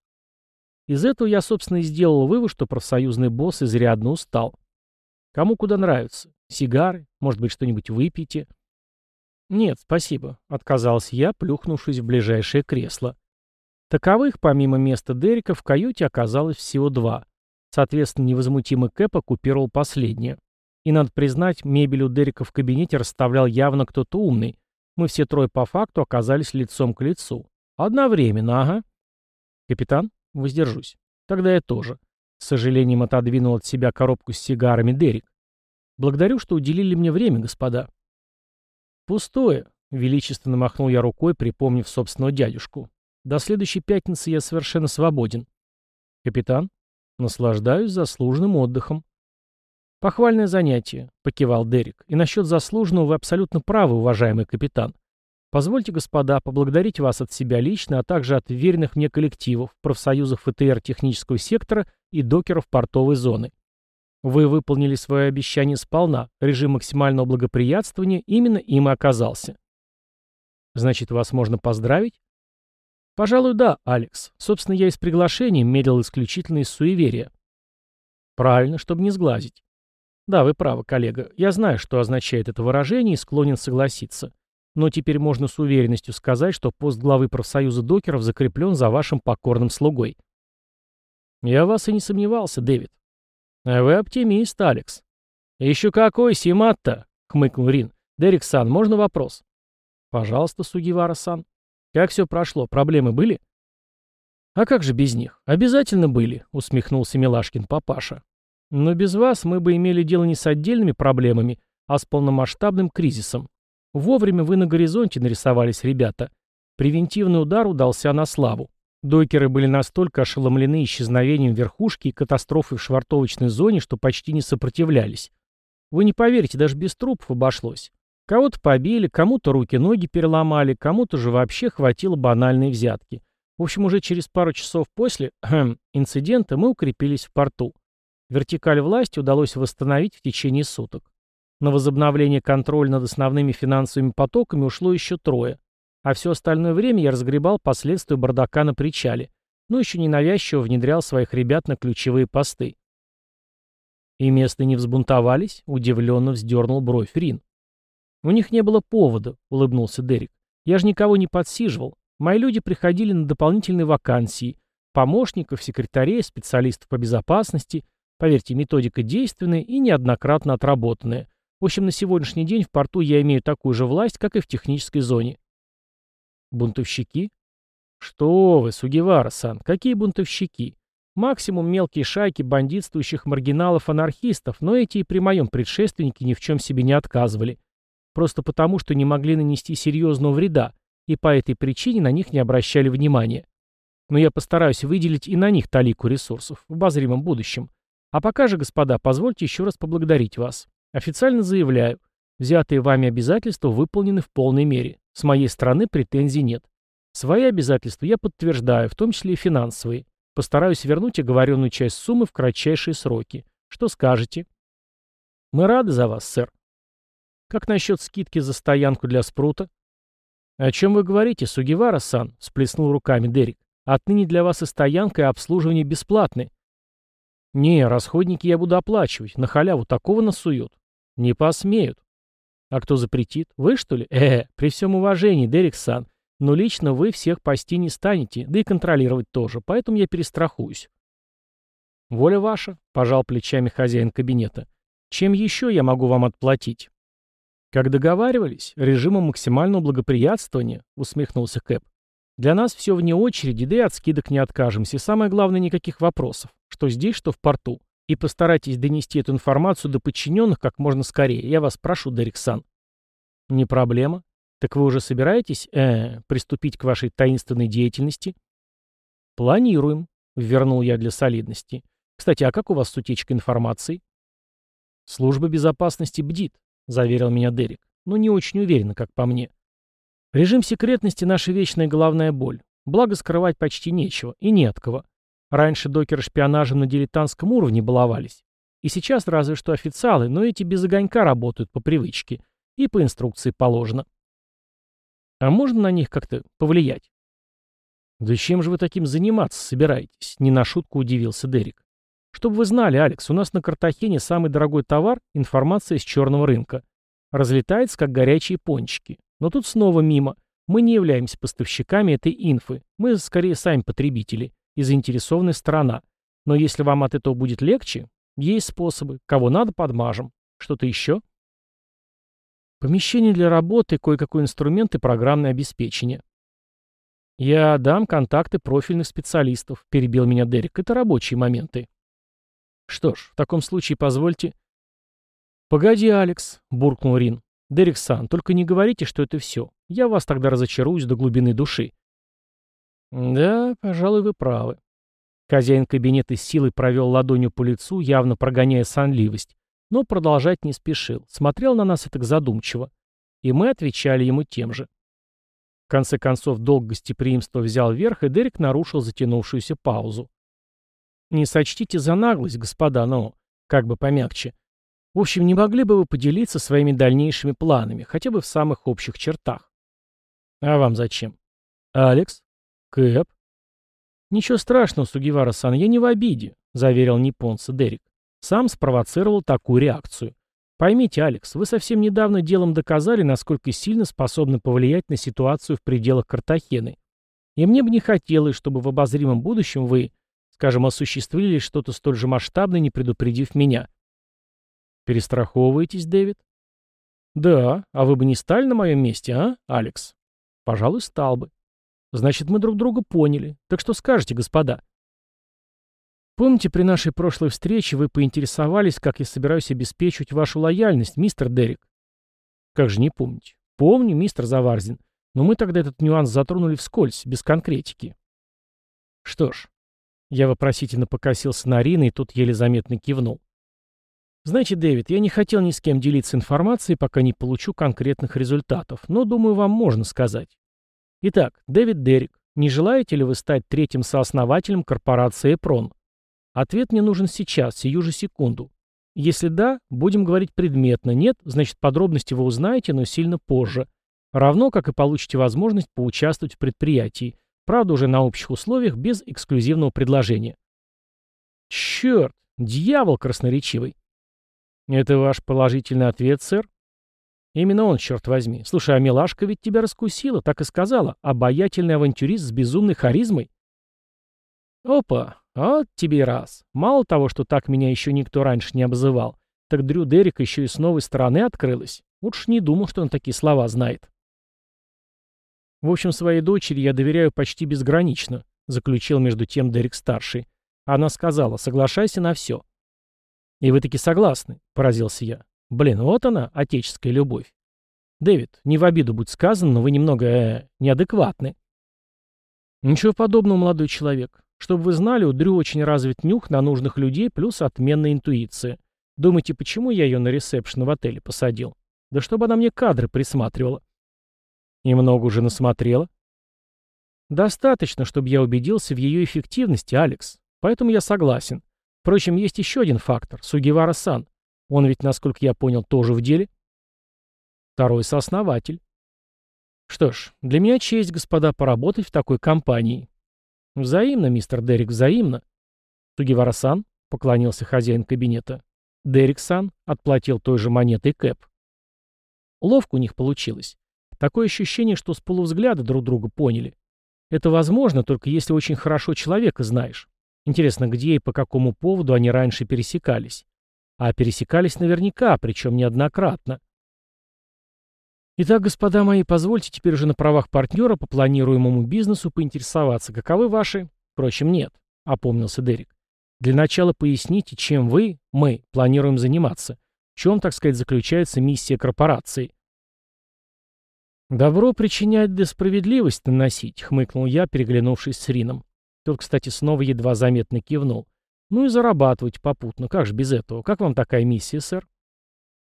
Из этого я, собственно, и сделал вывод, что профсоюзный босс изрядно устал. Кому куда нравится? Сигары? Может быть, что-нибудь выпьете? Нет, спасибо, отказался я, плюхнувшись в ближайшее кресло. Таковых, помимо места Дерека, в каюте оказалось всего два. Соответственно, невозмутимый Кэп оккупировал последнее. И, надо признать, мебель у Дерека в кабинете расставлял явно кто-то умный. Мы все трое по факту оказались лицом к лицу. Одновременно, ага. Капитан, воздержусь. Тогда я тоже. С сожалением отодвинул от себя коробку с сигарами Дерек. Благодарю, что уделили мне время, господа. Пустое. величественно махнул я рукой, припомнив собственного дядюшку. До следующей пятницы я совершенно свободен. Капитан, наслаждаюсь заслуженным отдыхом. Похвальное занятие, покивал Дерек. И насчет заслуженного вы абсолютно правы, уважаемый капитан. Позвольте, господа, поблагодарить вас от себя лично, а также от веренных мне коллективов, профсоюзов ФТР технического сектора и докеров портовой зоны. Вы выполнили свое обещание сполна, режим максимального благоприятствования именно им и оказался. Значит, вас можно поздравить? Пожалуй, да, Алекс. Собственно, я из приглашения медлил исключительно из суеверия. Правильно, чтобы не сглазить. Да, вы правы, коллега. Я знаю, что означает это выражение и склонен согласиться. Но теперь можно с уверенностью сказать, что пост главы профсоюза докеров закреплен за вашим покорным слугой. Я вас и не сомневался, Дэвид. А вы оптимист, Алекс. Еще какой, Симатта, хмыкнул Рин. Дерек-сан, можно вопрос? Пожалуйста, Сугивара-сан. Как все прошло? Проблемы были? А как же без них? Обязательно были, усмехнулся Милашкин папаша. Но без вас мы бы имели дело не с отдельными проблемами, а с полномасштабным кризисом. Вовремя вы на горизонте нарисовались, ребята. Превентивный удар удался на славу. Дойкеры были настолько ошеломлены исчезновением верхушки и катастрофой в швартовочной зоне, что почти не сопротивлялись. Вы не поверите, даже без трупов обошлось. Кого-то побили, кому-то руки-ноги переломали, кому-то же вообще хватило банальной взятки. В общем, уже через пару часов после инцидента мы укрепились в порту. Вертикаль власти удалось восстановить в течение суток. На возобновление контроля над основными финансовыми потоками ушло еще трое, а все остальное время я разгребал последствия бардака на причале, но еще ненавязчиво внедрял своих ребят на ключевые посты. И местные не взбунтовались, удивленно вздернул бровь Рин. У них не было повода, улыбнулся Дерек. Я же никого не подсиживал. Мои люди приходили на дополнительные вакансии. Помощников, секретарей, специалистов по безопасности. Поверьте, методика действенная и неоднократно отработанная. В общем, на сегодняшний день в порту я имею такую же власть, как и в технической зоне. Бунтовщики? Что вы, Сугивара-сан, какие бунтовщики? Максимум мелкие шайки бандитствующих маргиналов-анархистов, но эти и при моем предшественнике ни в чем себе не отказывали. Просто потому, что не могли нанести серьезного вреда, и по этой причине на них не обращали внимания. Но я постараюсь выделить и на них талику ресурсов в обозримом будущем. А пока же, господа, позвольте еще раз поблагодарить вас. Официально заявляю, взятые вами обязательства выполнены в полной мере. С моей стороны претензий нет. Свои обязательства я подтверждаю, в том числе и финансовые. Постараюсь вернуть оговоренную часть суммы в кратчайшие сроки. Что скажете? Мы рады за вас, сэр. Как насчет скидки за стоянку для спрута? О чем вы говорите, Сугивара-сан? Сплеснул руками Дерек. Отныне для вас и стоянка, и обслуживание бесплатны. Не, расходники я буду оплачивать. На халяву такого насуют. Не посмеют. А кто запретит? Вы, что ли? Э, при всем уважении, Дерек-сан. Но лично вы всех пасти не станете, да и контролировать тоже, поэтому я перестрахуюсь. Воля ваша, пожал плечами хозяин кабинета. Чем еще я могу вам отплатить? Как договаривались, режимом максимального благоприятствования, усмехнулся Кэп. Для нас все вне очереди, да и от скидок не откажемся. И самое главное, никаких вопросов. Что здесь, что в порту. И постарайтесь донести эту информацию до подчиненных как можно скорее. Я вас прошу, Дерексан. Не проблема. Так вы уже собираетесь, э, приступить к вашей таинственной деятельности? Планируем, вернул я для солидности. Кстати, а как у вас с утечкой информации? Служба безопасности бдит, заверил меня Дерек, но не очень уверенно, как по мне. Режим секретности — наша вечная головная боль. Благо скрывать почти нечего и не от кого. Раньше докеры шпионажем на дилетантском уровне баловались. И сейчас разве что официалы, но эти без огонька работают по привычке. И по инструкции положено. А можно на них как-то повлиять? «Да чем же вы таким заниматься собираетесь?» — не на шутку удивился Дерек. «Чтобы вы знали, Алекс, у нас на Картахене самый дорогой товар — информация с черного рынка. Разлетается, как горячие пончики. Но тут снова мимо. Мы не являемся поставщиками этой инфы. Мы скорее сами потребители и заинтересованная сторона. Но если вам от этого будет легче, есть способы. Кого надо, подмажем. Что-то еще? Помещение для работы, кое-какой инструмент и программное обеспечение. Я дам контакты профильных специалистов, перебил меня Дерек. Это рабочие моменты. Что ж, в таком случае позвольте... Погоди, Алекс, буркнул Рин. Дерек Сан, только не говорите, что это все. Я вас тогда разочаруюсь до глубины души. Да, пожалуй, вы правы. Хозяин кабинета с силой провел ладонью по лицу, явно прогоняя сонливость, но продолжать не спешил, смотрел на нас так задумчиво. И мы отвечали ему тем же. В конце концов, долг гостеприимства взял верх, и Дерек нарушил затянувшуюся паузу. «Не сочтите за наглость, господа, но, как бы помягче. В общем, не могли бы вы поделиться своими дальнейшими планами, хотя бы в самых общих чертах?» «А вам зачем?» «Алекс?» «Кэп?» «Ничего страшного, Сугивара-сан, я не в обиде», — заверил Японца Дерек. Сам спровоцировал такую реакцию. Поймите, Алекс, вы совсем недавно делом доказали, насколько сильно способны повлиять на ситуацию в пределах Картахены. И мне бы не хотелось, чтобы в обозримом будущем вы, скажем, осуществили что-то столь же масштабное, не предупредив меня. Перестраховываетесь, Дэвид? Да, а вы бы не стали на моем месте, а, Алекс? Пожалуй, стал бы. Значит, мы друг друга поняли. Так что скажете, господа? Помните, при нашей прошлой встрече вы поинтересовались, как я собираюсь обеспечивать вашу лояльность, мистер Дерек? Как же не помнить? Помню, мистер Заварзин. Но мы тогда этот нюанс затронули вскользь, без конкретики. Что ж, я вопросительно покосился на Рина, и тут еле заметно кивнул. Знаете, Дэвид, я не хотел ни с кем делиться информацией, пока не получу конкретных результатов, но, думаю, вам можно сказать. Итак, Дэвид Дерек, не желаете ли вы стать третьим сооснователем корпорации Эпрон? Ответ мне нужен сейчас, сию же секунду. Если да, будем говорить предметно, нет, значит подробности вы узнаете, но сильно позже. Равно, как и получите возможность поучаствовать в предприятии. Правда, уже на общих условиях, без эксклюзивного предложения. Черт, дьявол красноречивый. Это ваш положительный ответ, сэр? Именно он, черт возьми. Слушай, а милашка ведь тебя раскусила, так и сказала. Обаятельный авантюрист с безумной харизмой. Опа, вот тебе и раз. Мало того, что так меня еще никто раньше не обзывал, так Дрю Дерек еще и с новой стороны открылась. Уж не думал, что он такие слова знает. В общем, своей дочери я доверяю почти безгранично, заключил между тем Дерек-старший. Она сказала, соглашайся на все. И вы таки согласны, поразился я. Блин, вот она, отеческая любовь. Дэвид, не в обиду будь сказано, но вы немного э, неадекватны. Ничего подобного, молодой человек. Чтобы вы знали, у Дрю очень развит нюх на нужных людей плюс отменная интуиция. Думаете, почему я ее на ресепшн в отеле посадил? Да чтобы она мне кадры присматривала. И много уже насмотрела? Достаточно, чтобы я убедился в ее эффективности, Алекс. Поэтому я согласен. Впрочем, есть еще один фактор. Сугивара-сан. Он ведь, насколько я понял, тоже в деле. Второй сооснователь. Что ж, для меня честь, господа, поработать в такой компании. Взаимно, мистер Дерек, взаимно. Тугивара-сан, поклонился хозяин кабинета. Дерек-сан отплатил той же монетой Кэп. Ловко у них получилось. Такое ощущение, что с полувзгляда друг друга поняли. Это возможно, только если очень хорошо человека знаешь. Интересно, где и по какому поводу они раньше пересекались. А пересекались наверняка, причем неоднократно. Итак, господа мои, позвольте теперь уже на правах партнера по планируемому бизнесу поинтересоваться, каковы ваши... Впрочем, нет, опомнился Дерек. Для начала поясните, чем вы, мы, планируем заниматься. В чем, так сказать, заключается миссия корпорации? «Добро причинять да справедливость наносить», — хмыкнул я, переглянувшись с Рином. Тот, кстати, снова едва заметно кивнул. Ну и зарабатывать попутно, как же без этого? Как вам такая миссия, сэр?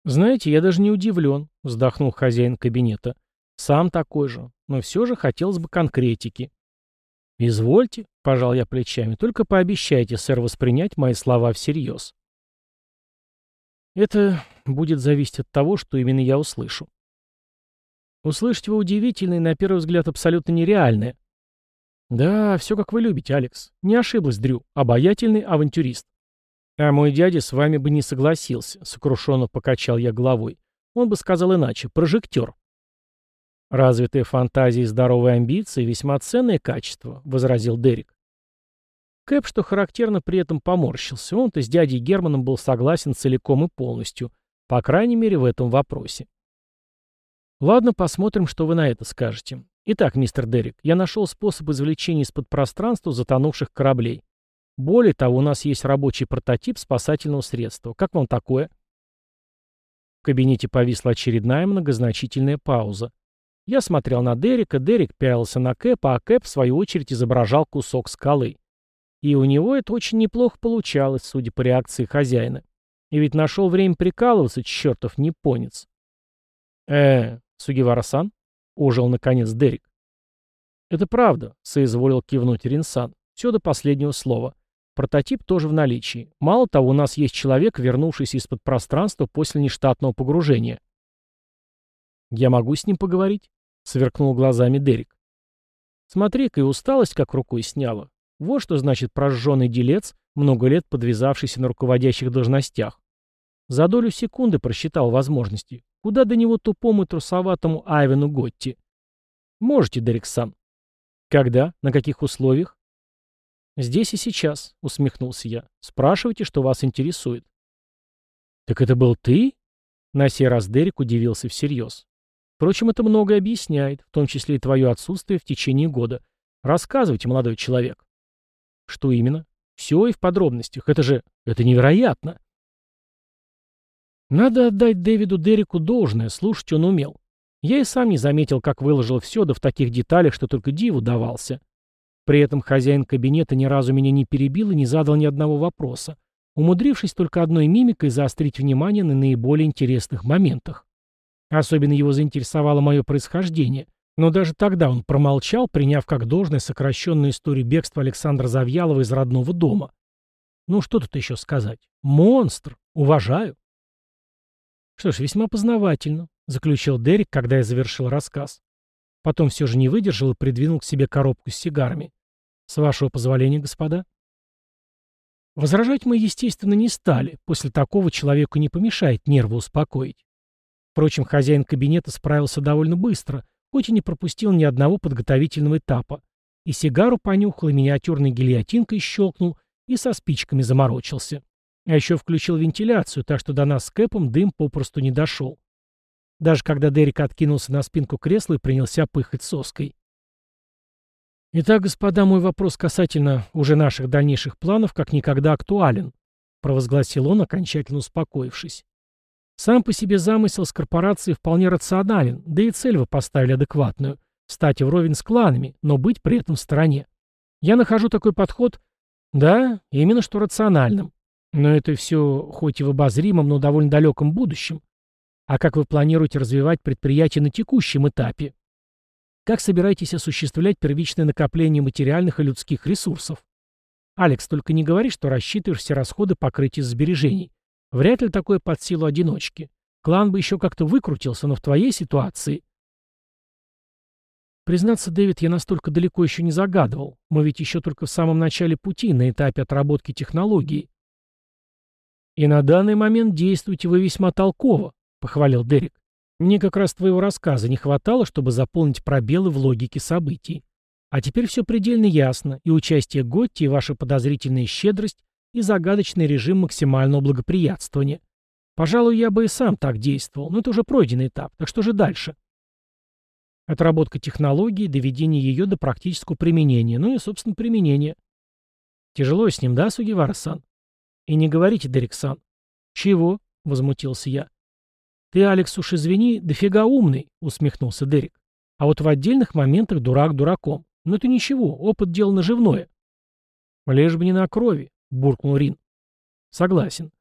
Знаете, я даже не удивлен, вздохнул хозяин кабинета. Сам такой же, но все же хотелось бы конкретики. Извольте, пожал я плечами, только пообещайте, сэр, воспринять мои слова всерьез. Это будет зависеть от того, что именно я услышу. Услышать вы удивительное и, на первый взгляд, абсолютно нереальное. Да, все как вы любите, Алекс. Не ошиблась Дрю. Обаятельный авантюрист. А мой дядя с вами бы не согласился, сокрушенно покачал я головой. Он бы сказал иначе. Прожектор. Развитая фантазия и здоровые амбиции — весьма ценное качество, возразил Дерек. Кэп, что характерно, при этом поморщился. Он-то с дядей Германом был согласен целиком и полностью. По крайней мере, в этом вопросе. Ладно, посмотрим, что вы на это скажете. Итак, мистер Дерек, я нашел способ извлечения из-под пространства затонувших кораблей. Более того, у нас есть рабочий прототип спасательного средства. Как вам такое? кабинете повисла очередная многозначительная пауза. Я смотрел на Дерека, Дерек пялился на Кэпа, а Кэп, в свою очередь, изображал кусок скалы. И у него это очень неплохо получалось, судя по реакции хозяина. И ведь нашел время прикалываться, чертов непонец. э Сугивара-сан?» — ужил наконец Дерек. «Это правда», — соизволил кивнуть Ринсан. «Все до последнего слова. Прототип тоже в наличии. Мало того, у нас есть человек, вернувшийся из-под пространства после нештатного погружения. «Я могу с ним поговорить?» — сверкнул глазами Дерек. «Смотри-ка, и усталость как рукой сняла. Вот что значит прожженный делец, много лет подвязавшийся на руководящих должностях. За долю секунды просчитал возможности. Куда до него тупому и трусоватому Айвену Готти? Можете, Дерек-сан. Когда? На каких условиях? «Здесь и сейчас», — усмехнулся я. «Спрашивайте, что вас интересует». «Так это был ты?» На сей раз Дерек удивился всерьез. «Впрочем, это многое объясняет, в том числе и твое отсутствие в течение года. Рассказывайте, молодой человек». «Что именно?» «Все и в подробностях. Это же... это невероятно!» Надо отдать Дэвиду Дереку должное, слушать он умел. Я и сам не заметил, как выложил все, да в таких деталях, что только диву давался. При этом хозяин кабинета ни разу меня не перебил и не задал ни одного вопроса, умудрившись только одной мимикой заострить внимание на наиболее интересных моментах. Особенно его заинтересовало мое происхождение, но даже тогда он промолчал, приняв как должное сокращенную историю бегства Александра Завьялова из родного дома. Ну что тут еще сказать? Монстр! Уважаю! Что ж, весьма познавательно, заключил Дерек, когда я завершил рассказ. Потом все же не выдержал и придвинул к себе коробку с сигарами. С вашего позволения, господа. Возражать мы, естественно, не стали. После такого человеку не помешает нервы успокоить. Впрочем, хозяин кабинета справился довольно быстро, хоть и не пропустил ни одного подготовительного этапа. И сигару понюхал, и миниатюрной гильотинкой щелкнул, и со спичками заморочился. А еще включил вентиляцию, так что до нас с Кэпом дым попросту не дошел. Даже когда Дерек откинулся на спинку кресла и принялся пыхать соской. Итак, господа, мой вопрос касательно уже наших дальнейших планов как никогда актуален, провозгласил он, окончательно успокоившись. Сам по себе замысел с корпорацией вполне рационален, да и цель вы поставили адекватную – стать вровень с кланами, но быть при этом в стороне. Я нахожу такой подход, да, именно что рациональным. Но это все хоть и в обозримом, но довольно далеком будущем. А как вы планируете развивать предприятие на текущем этапе? Как собираетесь осуществлять первичное накопление материальных и людских ресурсов? Алекс, только не говори, что рассчитываешь все расходы покрыть из сбережений. Вряд ли такое под силу одиночки. Клан бы еще как-то выкрутился, но в твоей ситуации... Признаться, Дэвид, я настолько далеко еще не загадывал. Мы ведь еще только в самом начале пути, на этапе отработки технологии. И на данный момент действуете вы весьма толково, похвалил Дерек. Мне как раз твоего рассказа не хватало, чтобы заполнить пробелы в логике событий. А теперь все предельно ясно, и участие Готти, и ваша подозрительная щедрость, и загадочный режим максимального благоприятствования. Пожалуй, я бы и сам так действовал, но это уже пройденный этап, так что же дальше? Отработка технологии, доведение ее до практического применения, ну и, собственно, применение. Тяжело с ним, да, Сугивара-сан? И не говорите, Дерек-сан. Чего? — возмутился я. «Ты, Алекс, уж извини, дофига умный», — усмехнулся Дерек. «А вот в отдельных моментах дурак дураком. Но это ничего, опыт — дело наживное». «Лишь бы не на крови», — буркнул Рин. «Согласен.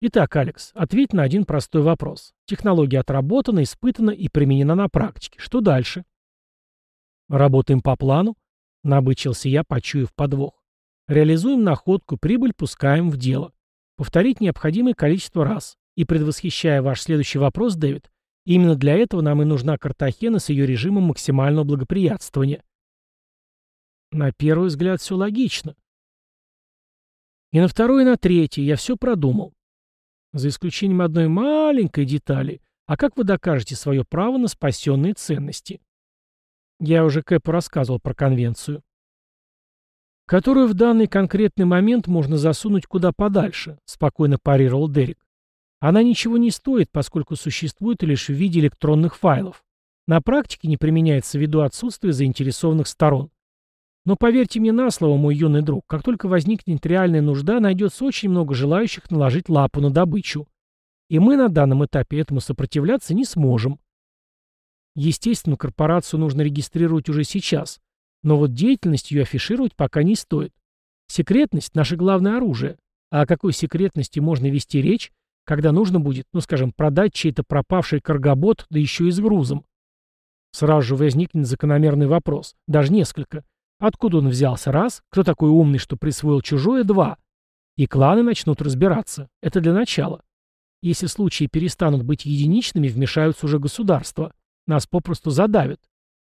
Итак, Алекс, ответь на один простой вопрос. Технология отработана, испытана и применена на практике. Что дальше?» «Работаем по плану», — набычился я, почуяв подвох. «Реализуем находку, прибыль пускаем в дело. Повторить необходимое количество раз. И предвосхищая ваш следующий вопрос, Дэвид, именно для этого нам и нужна Картахена с ее режимом максимального благоприятствования. На первый взгляд все логично. И на второй, и на третий я все продумал. За исключением одной маленькой детали. А как вы докажете свое право на спасенные ценности? Я уже Кэпу рассказывал про конвенцию. Которую в данный конкретный момент можно засунуть куда подальше, спокойно парировал Дерек. Она ничего не стоит, поскольку существует лишь в виде электронных файлов. На практике не применяется ввиду отсутствия заинтересованных сторон. Но поверьте мне на слово, мой юный друг, как только возникнет реальная нужда, найдется очень много желающих наложить лапу на добычу. И мы на данном этапе этому сопротивляться не сможем. Естественно, корпорацию нужно регистрировать уже сейчас, но вот деятельность ее афишировать пока не стоит. Секретность – наше главное оружие. А о какой секретности можно вести речь, когда нужно будет, ну скажем, продать чей-то пропавший каргобот, да еще и с грузом? Сразу же возникнет закономерный вопрос, даже несколько. Откуда он взялся? Раз. Кто такой умный, что присвоил чужое? Два. И кланы начнут разбираться. Это для начала. Если случаи перестанут быть единичными, вмешаются уже государства. Нас попросту задавят.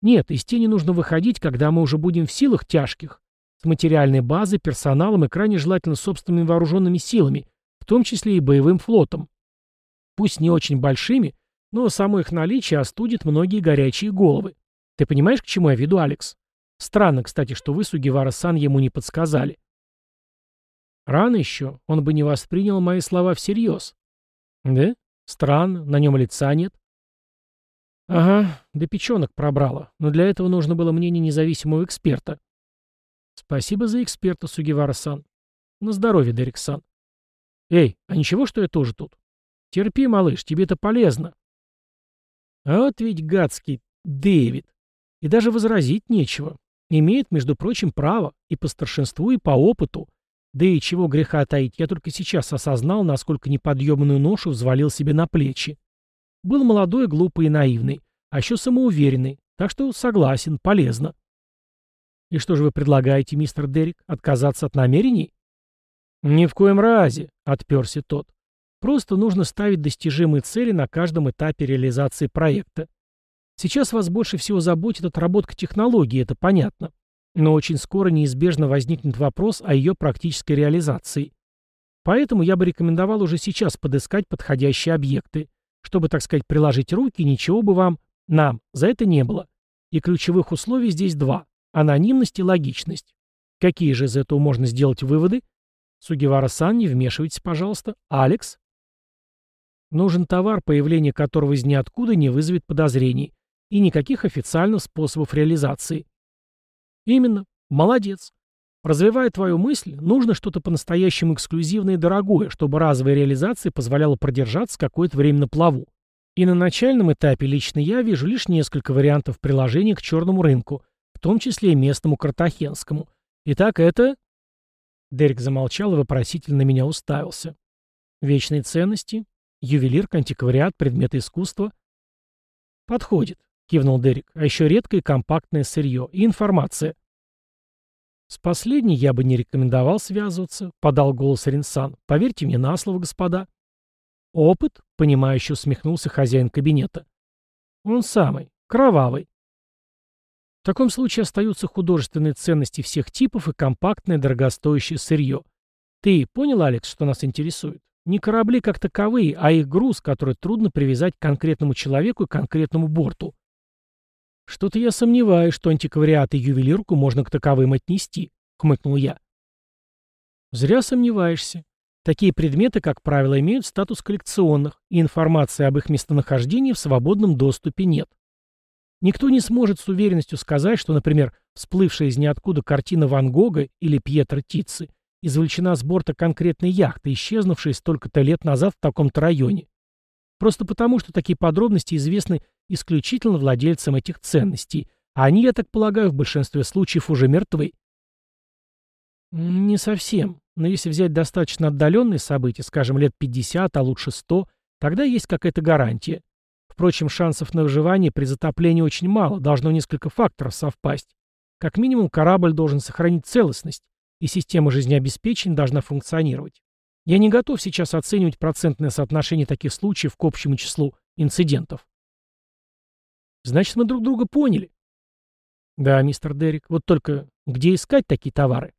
Нет, из тени нужно выходить, когда мы уже будем в силах тяжких. С материальной базой, персоналом и крайне желательно собственными вооруженными силами, в том числе и боевым флотом. Пусть не очень большими, но само их наличие остудит многие горячие головы. Ты понимаешь, к чему я веду, Алекс? Странно, кстати, что вы, Сугивара-сан, ему не подсказали. Рано еще, он бы не воспринял мои слова всерьез. Да? Странно, на нем лица нет. Ага, до печенок пробрало, но для этого нужно было мнение независимого эксперта. Спасибо за эксперта, Сугивара-сан. На здоровье, Дерек-сан. Эй, а ничего, что я тоже тут? Терпи, малыш, тебе это полезно. А вот ведь гадский Дэвид. И даже возразить нечего. Имеет, между прочим, право и по старшинству, и по опыту. Да и чего греха таить, я только сейчас осознал, насколько неподъемную ношу взвалил себе на плечи. Был молодой, глупый и наивный, а еще самоуверенный, так что согласен, полезно. И что же вы предлагаете, мистер Дерек, отказаться от намерений? Ни в коем разе, отперся тот. Просто нужно ставить достижимые цели на каждом этапе реализации проекта. Сейчас вас больше всего заботит отработка технологии, это понятно. Но очень скоро неизбежно возникнет вопрос о ее практической реализации. Поэтому я бы рекомендовал уже сейчас подыскать подходящие объекты, чтобы, так сказать, приложить руки, ничего бы вам, нам, за это не было. И ключевых условий здесь два – анонимность и логичность. Какие же из этого можно сделать выводы? Сугивара-сан, не вмешивайтесь, пожалуйста. Алекс? Нужен товар, появление которого из ниоткуда не вызовет подозрений, и никаких официальных способов реализации. Именно. Молодец. Развивая твою мысль, нужно что-то по-настоящему эксклюзивное и дорогое, чтобы разовая реализация позволяла продержаться какое-то время на плаву. И на начальном этапе лично я вижу лишь несколько вариантов приложения к черному рынку, в том числе и местному картахенскому. Итак, это... Дерек замолчал и вопросительно на меня уставился. Вечные ценности, ювелирка, антиквариат, предметы искусства. Подходит. — кивнул Дерек. «А еще редкое компактное сырье и информация». «С последней я бы не рекомендовал связываться», — подал голос Ринсан. «Поверьте мне на слово, господа». «Опыт?» — понимающе усмехнулся хозяин кабинета. «Он самый. Кровавый». В таком случае остаются художественные ценности всех типов и компактное дорогостоящее сырье. Ты понял, Алекс, что нас интересует? Не корабли как таковые, а их груз, который трудно привязать к конкретному человеку и конкретному борту. «Что-то я сомневаюсь, что антиквариат и ювелирку можно к таковым отнести», — хмыкнул я. «Зря сомневаешься. Такие предметы, как правило, имеют статус коллекционных, и информации об их местонахождении в свободном доступе нет. Никто не сможет с уверенностью сказать, что, например, всплывшая из ниоткуда картина Ван Гога или Пьетро Тицци извлечена с борта конкретной яхты, исчезнувшей столько-то лет назад в таком-то районе. Просто потому, что такие подробности известны исключительно владельцам этих ценностей, а они, я так полагаю, в большинстве случаев уже мертвы. Не совсем, но если взять достаточно отдаленные события, скажем, лет 50, а лучше 100, тогда есть какая-то гарантия. Впрочем, шансов на выживание при затоплении очень мало, должно несколько факторов совпасть. Как минимум, корабль должен сохранить целостность, и система жизнеобеспечения должна функционировать. Я не готов сейчас оценивать процентное соотношение таких случаев к общему числу инцидентов. Значит, мы друг друга поняли. Да, мистер Дерек, вот только где искать такие товары?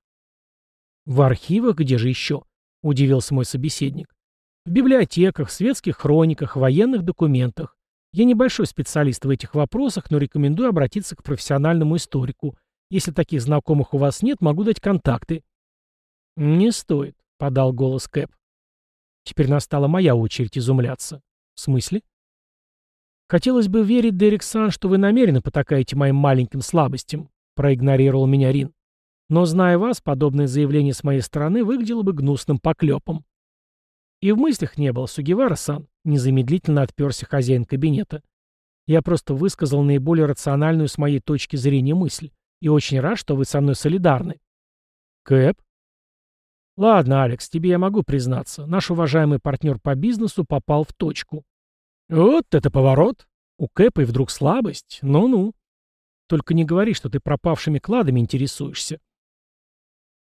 В архивах, где же еще? Удивился мой собеседник. В библиотеках, светских хрониках, военных документах. Я небольшой специалист в этих вопросах, но рекомендую обратиться к профессиональному историку. Если таких знакомых у вас нет, могу дать контакты. Не стоит, подал голос Кэп. Теперь настала моя очередь изумляться. В смысле? «Хотелось бы верить, Дерек Сан, что вы намеренно потакаете моим маленьким слабостям», — проигнорировал меня Рин. «Но, зная вас, подобное заявление с моей стороны выглядело бы гнусным поклепом». И в мыслях не было, Сугивара-сан, незамедлительно отперся хозяин кабинета. Я просто высказал наиболее рациональную с моей точки зрения мысль. И очень рад, что вы со мной солидарны. Кэп? Ладно, Алекс, тебе я могу признаться. Наш уважаемый партнер по бизнесу попал в точку. Вот это поворот. У Кэпа и вдруг слабость. Ну-ну. Только не говори, что ты пропавшими кладами интересуешься.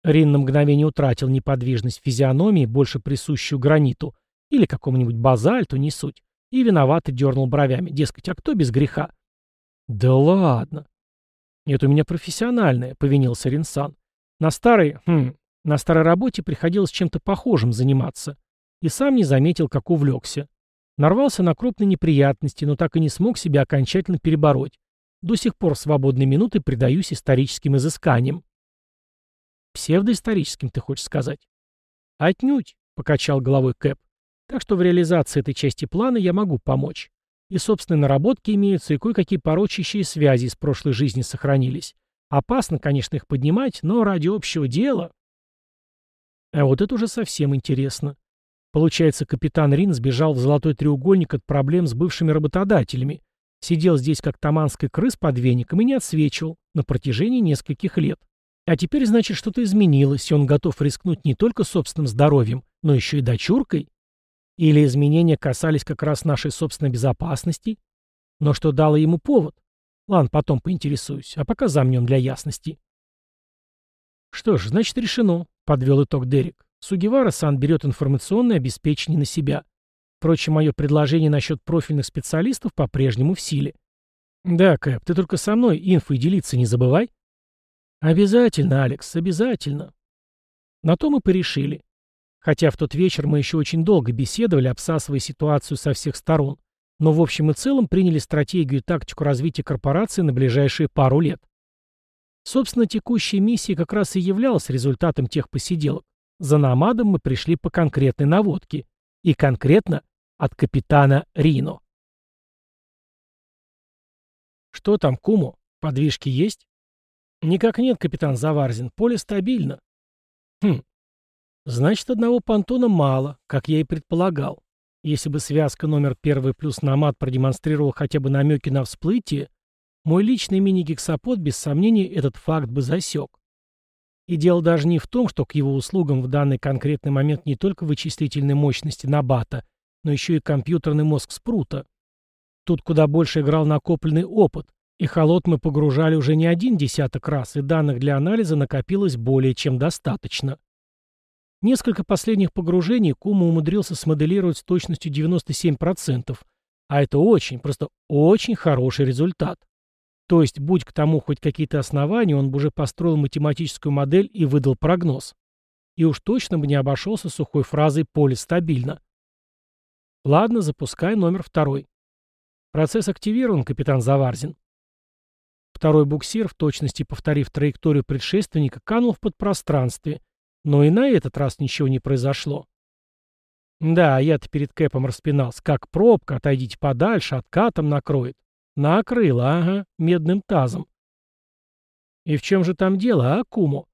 Рин на мгновение утратил неподвижность физиономии, больше присущую граниту, или какому-нибудь базальту, не суть, и виновато дернул бровями, дескать, а кто без греха? Да ладно. Это у меня профессиональное, повинился Ринсан. На старой, хм, на старой работе приходилось чем-то похожим заниматься. И сам не заметил, как увлекся. Нарвался на крупные неприятности, но так и не смог себя окончательно перебороть. До сих пор в свободные минуты предаюсь историческим изысканиям. Псевдоисторическим, ты хочешь сказать? Отнюдь, покачал головой Кэп. Так что в реализации этой части плана я могу помочь. И собственные наработки имеются, и кое-какие порочащие связи из прошлой жизни сохранились. Опасно, конечно, их поднимать, но ради общего дела... А вот это уже совсем интересно. Получается, капитан Рин сбежал в золотой треугольник от проблем с бывшими работодателями. Сидел здесь как таманский крыс под веником и не отсвечивал на протяжении нескольких лет. А теперь, значит, что-то изменилось, и он готов рискнуть не только собственным здоровьем, но еще и дочуркой? Или изменения касались как раз нашей собственной безопасности? Но что дало ему повод? Ладно, потом поинтересуюсь, а пока замнем для ясности. Что ж, значит решено, подвел итог Дерек. Сугивара-сан берет информационное обеспечение на себя. Впрочем, мое предложение насчет профильных специалистов по-прежнему в силе. Да, Кэп, ты только со мной инфой делиться не забывай. Обязательно, Алекс, обязательно. На то мы порешили. Хотя в тот вечер мы еще очень долго беседовали, обсасывая ситуацию со всех сторон, но в общем и целом приняли стратегию и тактику развития корпорации на ближайшие пару лет. Собственно, текущая миссия как раз и являлась результатом тех посиделок. За Намадом мы пришли по конкретной наводке. И конкретно от капитана Рино. «Что там, Куму? Подвижки есть?» «Никак нет, капитан Заварзин. Поле стабильно». «Хм. Значит, одного понтона мало, как я и предполагал. Если бы связка номер первый плюс намат продемонстрировал хотя бы намеки на всплытие, мой личный мини-гексапод без сомнения этот факт бы засек. И дело даже не в том, что к его услугам в данный конкретный момент не только вычислительной мощности Набата, но еще и компьютерный мозг Спрута. Тут куда больше играл накопленный опыт, и холод мы погружали уже не один десяток раз, и данных для анализа накопилось более чем достаточно. Несколько последних погружений Кума умудрился смоделировать с точностью 97%, а это очень, просто очень хороший результат. То есть, будь к тому хоть какие-то основания, он бы уже построил математическую модель и выдал прогноз. И уж точно бы не обошелся сухой фразой «поле стабильно». Ладно, запускай номер второй. Процесс активирован, капитан Заварзин. Второй буксир, в точности повторив траекторию предшественника, канул в подпространстве, но и на этот раз ничего не произошло. Да, я-то перед Кэпом распинался. Как пробка, отойдите подальше, откатом накроет. Накрыло, ага, медным тазом. И в чем же там дело, а, Кумо?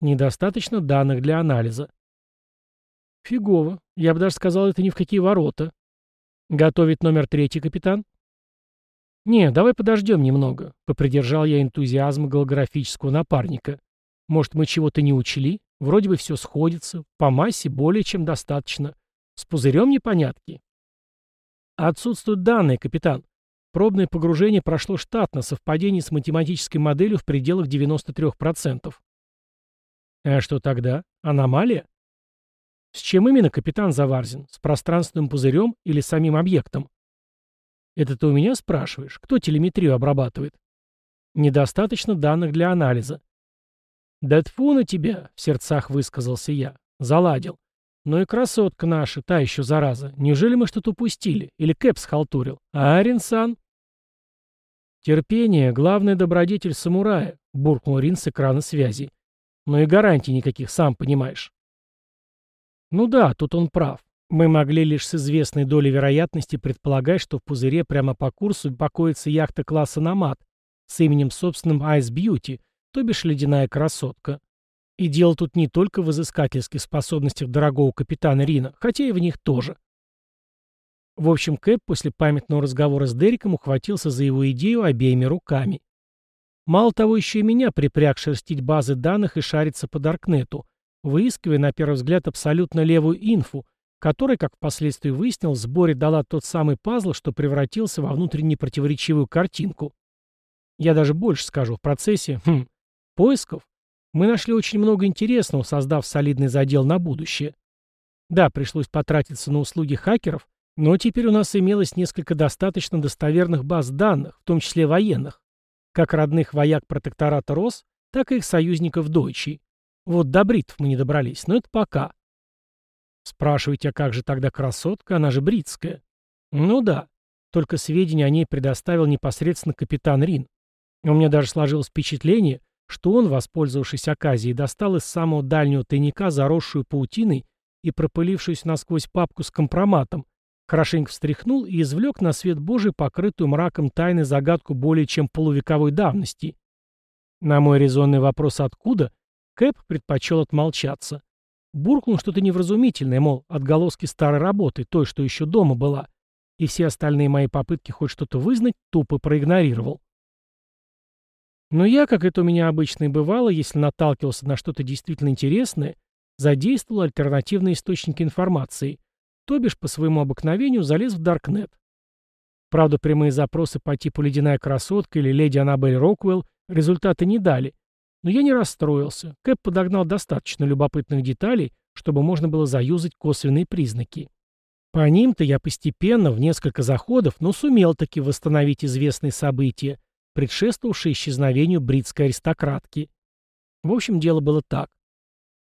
Недостаточно данных для анализа. Фигово. Я бы даже сказал, это ни в какие ворота. Готовить номер третий, капитан? «Не, давай подождем немного», — попридержал я энтузиазм голографического напарника. «Может, мы чего-то не учли? Вроде бы все сходится, по массе более чем достаточно. С пузырем непонятки». «Отсутствуют данные, капитан. Пробное погружение прошло штатно, совпадение с математической моделью в пределах 93%. А что тогда? Аномалия? С чем именно капитан Заварзин? С пространственным пузырем или самим объектом? Это ты у меня спрашиваешь? Кто телеметрию обрабатывает? Недостаточно данных для анализа. Да тьфу на тебя, в сердцах высказался я. Заладил. Ну и красотка наша, та еще зараза. Неужели мы что-то упустили? Или Кэп схалтурил? А Ринсан? Терпение — главный добродетель самурая, буркнул Рин с экрана связи. Но и гарантий никаких, сам понимаешь. Ну да, тут он прав. Мы могли лишь с известной долей вероятности предполагать, что в пузыре прямо по курсу покоится яхта класса «Намат» с именем собственным Ice Beauty, то бишь ледяная красотка. И дело тут не только в изыскательских способностях дорогого капитана Рина, хотя и в них тоже. В общем, Кэп после памятного разговора с Дериком ухватился за его идею обеими руками. Мало того, еще и меня припряг шерстить базы данных и шариться по Даркнету, выискивая, на первый взгляд, абсолютно левую инфу, которая, как впоследствии выяснил, в сборе дала тот самый пазл, что превратился во внутренне противоречивую картинку. Я даже больше скажу, в процессе хм, поисков мы нашли очень много интересного, создав солидный задел на будущее. Да, пришлось потратиться на услуги хакеров, но теперь у нас имелось несколько достаточно достоверных баз данных, в том числе военных, как родных вояк протектората РОС, так и их союзников Дойчи. Вот до бритв мы не добрались, но это пока. Спрашиваете, а как же тогда красотка, она же бритская? Ну да, только сведения о ней предоставил непосредственно капитан Рин. У меня даже сложилось впечатление, что он, воспользовавшись оказией, достал из самого дальнего тайника заросшую паутиной и пропылившуюся насквозь папку с компроматом, Хорошенько встряхнул и извлек на свет Божий покрытую мраком тайны загадку более чем полувековой давности. На мой резонный вопрос «откуда?» Кэп предпочел отмолчаться. Буркнул что-то невразумительное, мол, отголоски старой работы, той, что еще дома была, и все остальные мои попытки хоть что-то вызнать тупо проигнорировал. Но я, как это у меня обычно и бывало, если наталкивался на что-то действительно интересное, задействовал альтернативные источники информации, то бишь по своему обыкновению залез в Даркнет. Правда, прямые запросы по типу «Ледяная красотка» или «Леди Аннабель Роквелл» результаты не дали. Но я не расстроился. Кэп подогнал достаточно любопытных деталей, чтобы можно было заюзать косвенные признаки. По ним-то я постепенно, в несколько заходов, но сумел таки восстановить известные события, предшествовавшие исчезновению бритской аристократки. В общем, дело было так.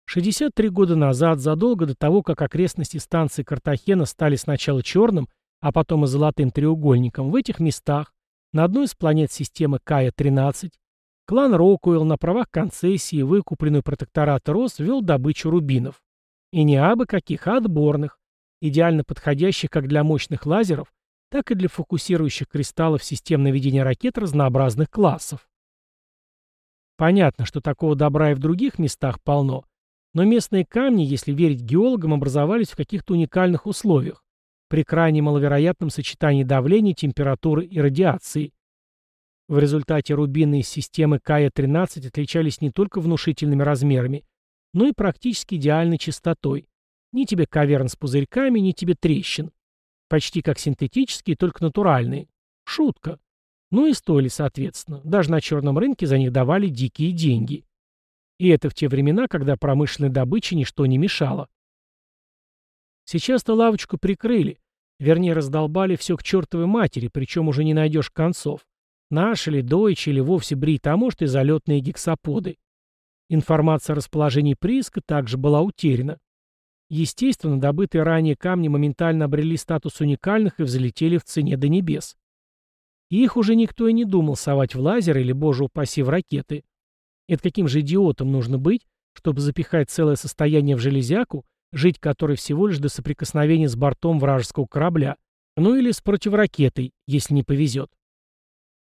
63 года назад, задолго до того, как окрестности станции Картахена стали сначала черным, а потом и золотым треугольником, в этих местах, на одной из планет системы Кая-13, клан Рокуэлл на правах концессии, выкупленную протектората Рос, вел добычу рубинов. И не абы каких, а отборных, идеально подходящих как для мощных лазеров, так и для фокусирующих кристаллов систем наведения ракет разнообразных классов. Понятно, что такого добра и в других местах полно, но местные камни, если верить геологам, образовались в каких-то уникальных условиях, при крайне маловероятном сочетании давления, температуры и радиации. В результате рубины из системы Кая-13 отличались не только внушительными размерами, но и практически идеальной чистотой. Ни тебе каверн с пузырьками, ни тебе трещин. Почти как синтетические, только натуральные. Шутка. Ну и стоили, соответственно. Даже на черном рынке за них давали дикие деньги. И это в те времена, когда промышленной добыче ничто не мешало. Сейчас-то лавочку прикрыли, вернее раздолбали все к чертовой матери, причем уже не найдешь концов. Наши ли, дойчи или вовсе брит, а может и залетные гексаподы. Информация о расположении прииска также была утеряна. Естественно, добытые ранее камни моментально обрели статус уникальных и взлетели в цене до небес. Их уже никто и не думал совать в лазер или, боже упаси, в ракеты. Это каким же идиотом нужно быть, чтобы запихать целое состояние в железяку, жить которой всего лишь до соприкосновения с бортом вражеского корабля, ну или с противоракетой, если не повезет.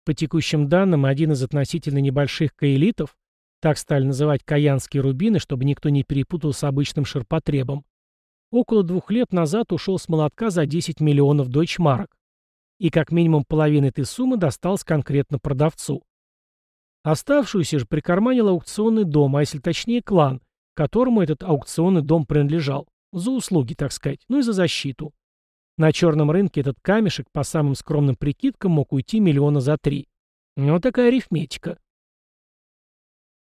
По текущим данным, один из относительно небольших каэлитов, так стали называть каянские рубины, чтобы никто не перепутал с обычным ширпотребом, около двух лет назад ушел с молотка за 10 миллионов дойчмарок. И как минимум половина этой суммы досталась конкретно продавцу. Оставшуюся же прикарманил аукционный дом, а если точнее клан, которому этот аукционный дом принадлежал. За услуги, так сказать, ну и за защиту. На черном рынке этот камешек, по самым скромным прикидкам, мог уйти миллиона за три. Ну, такая арифметика.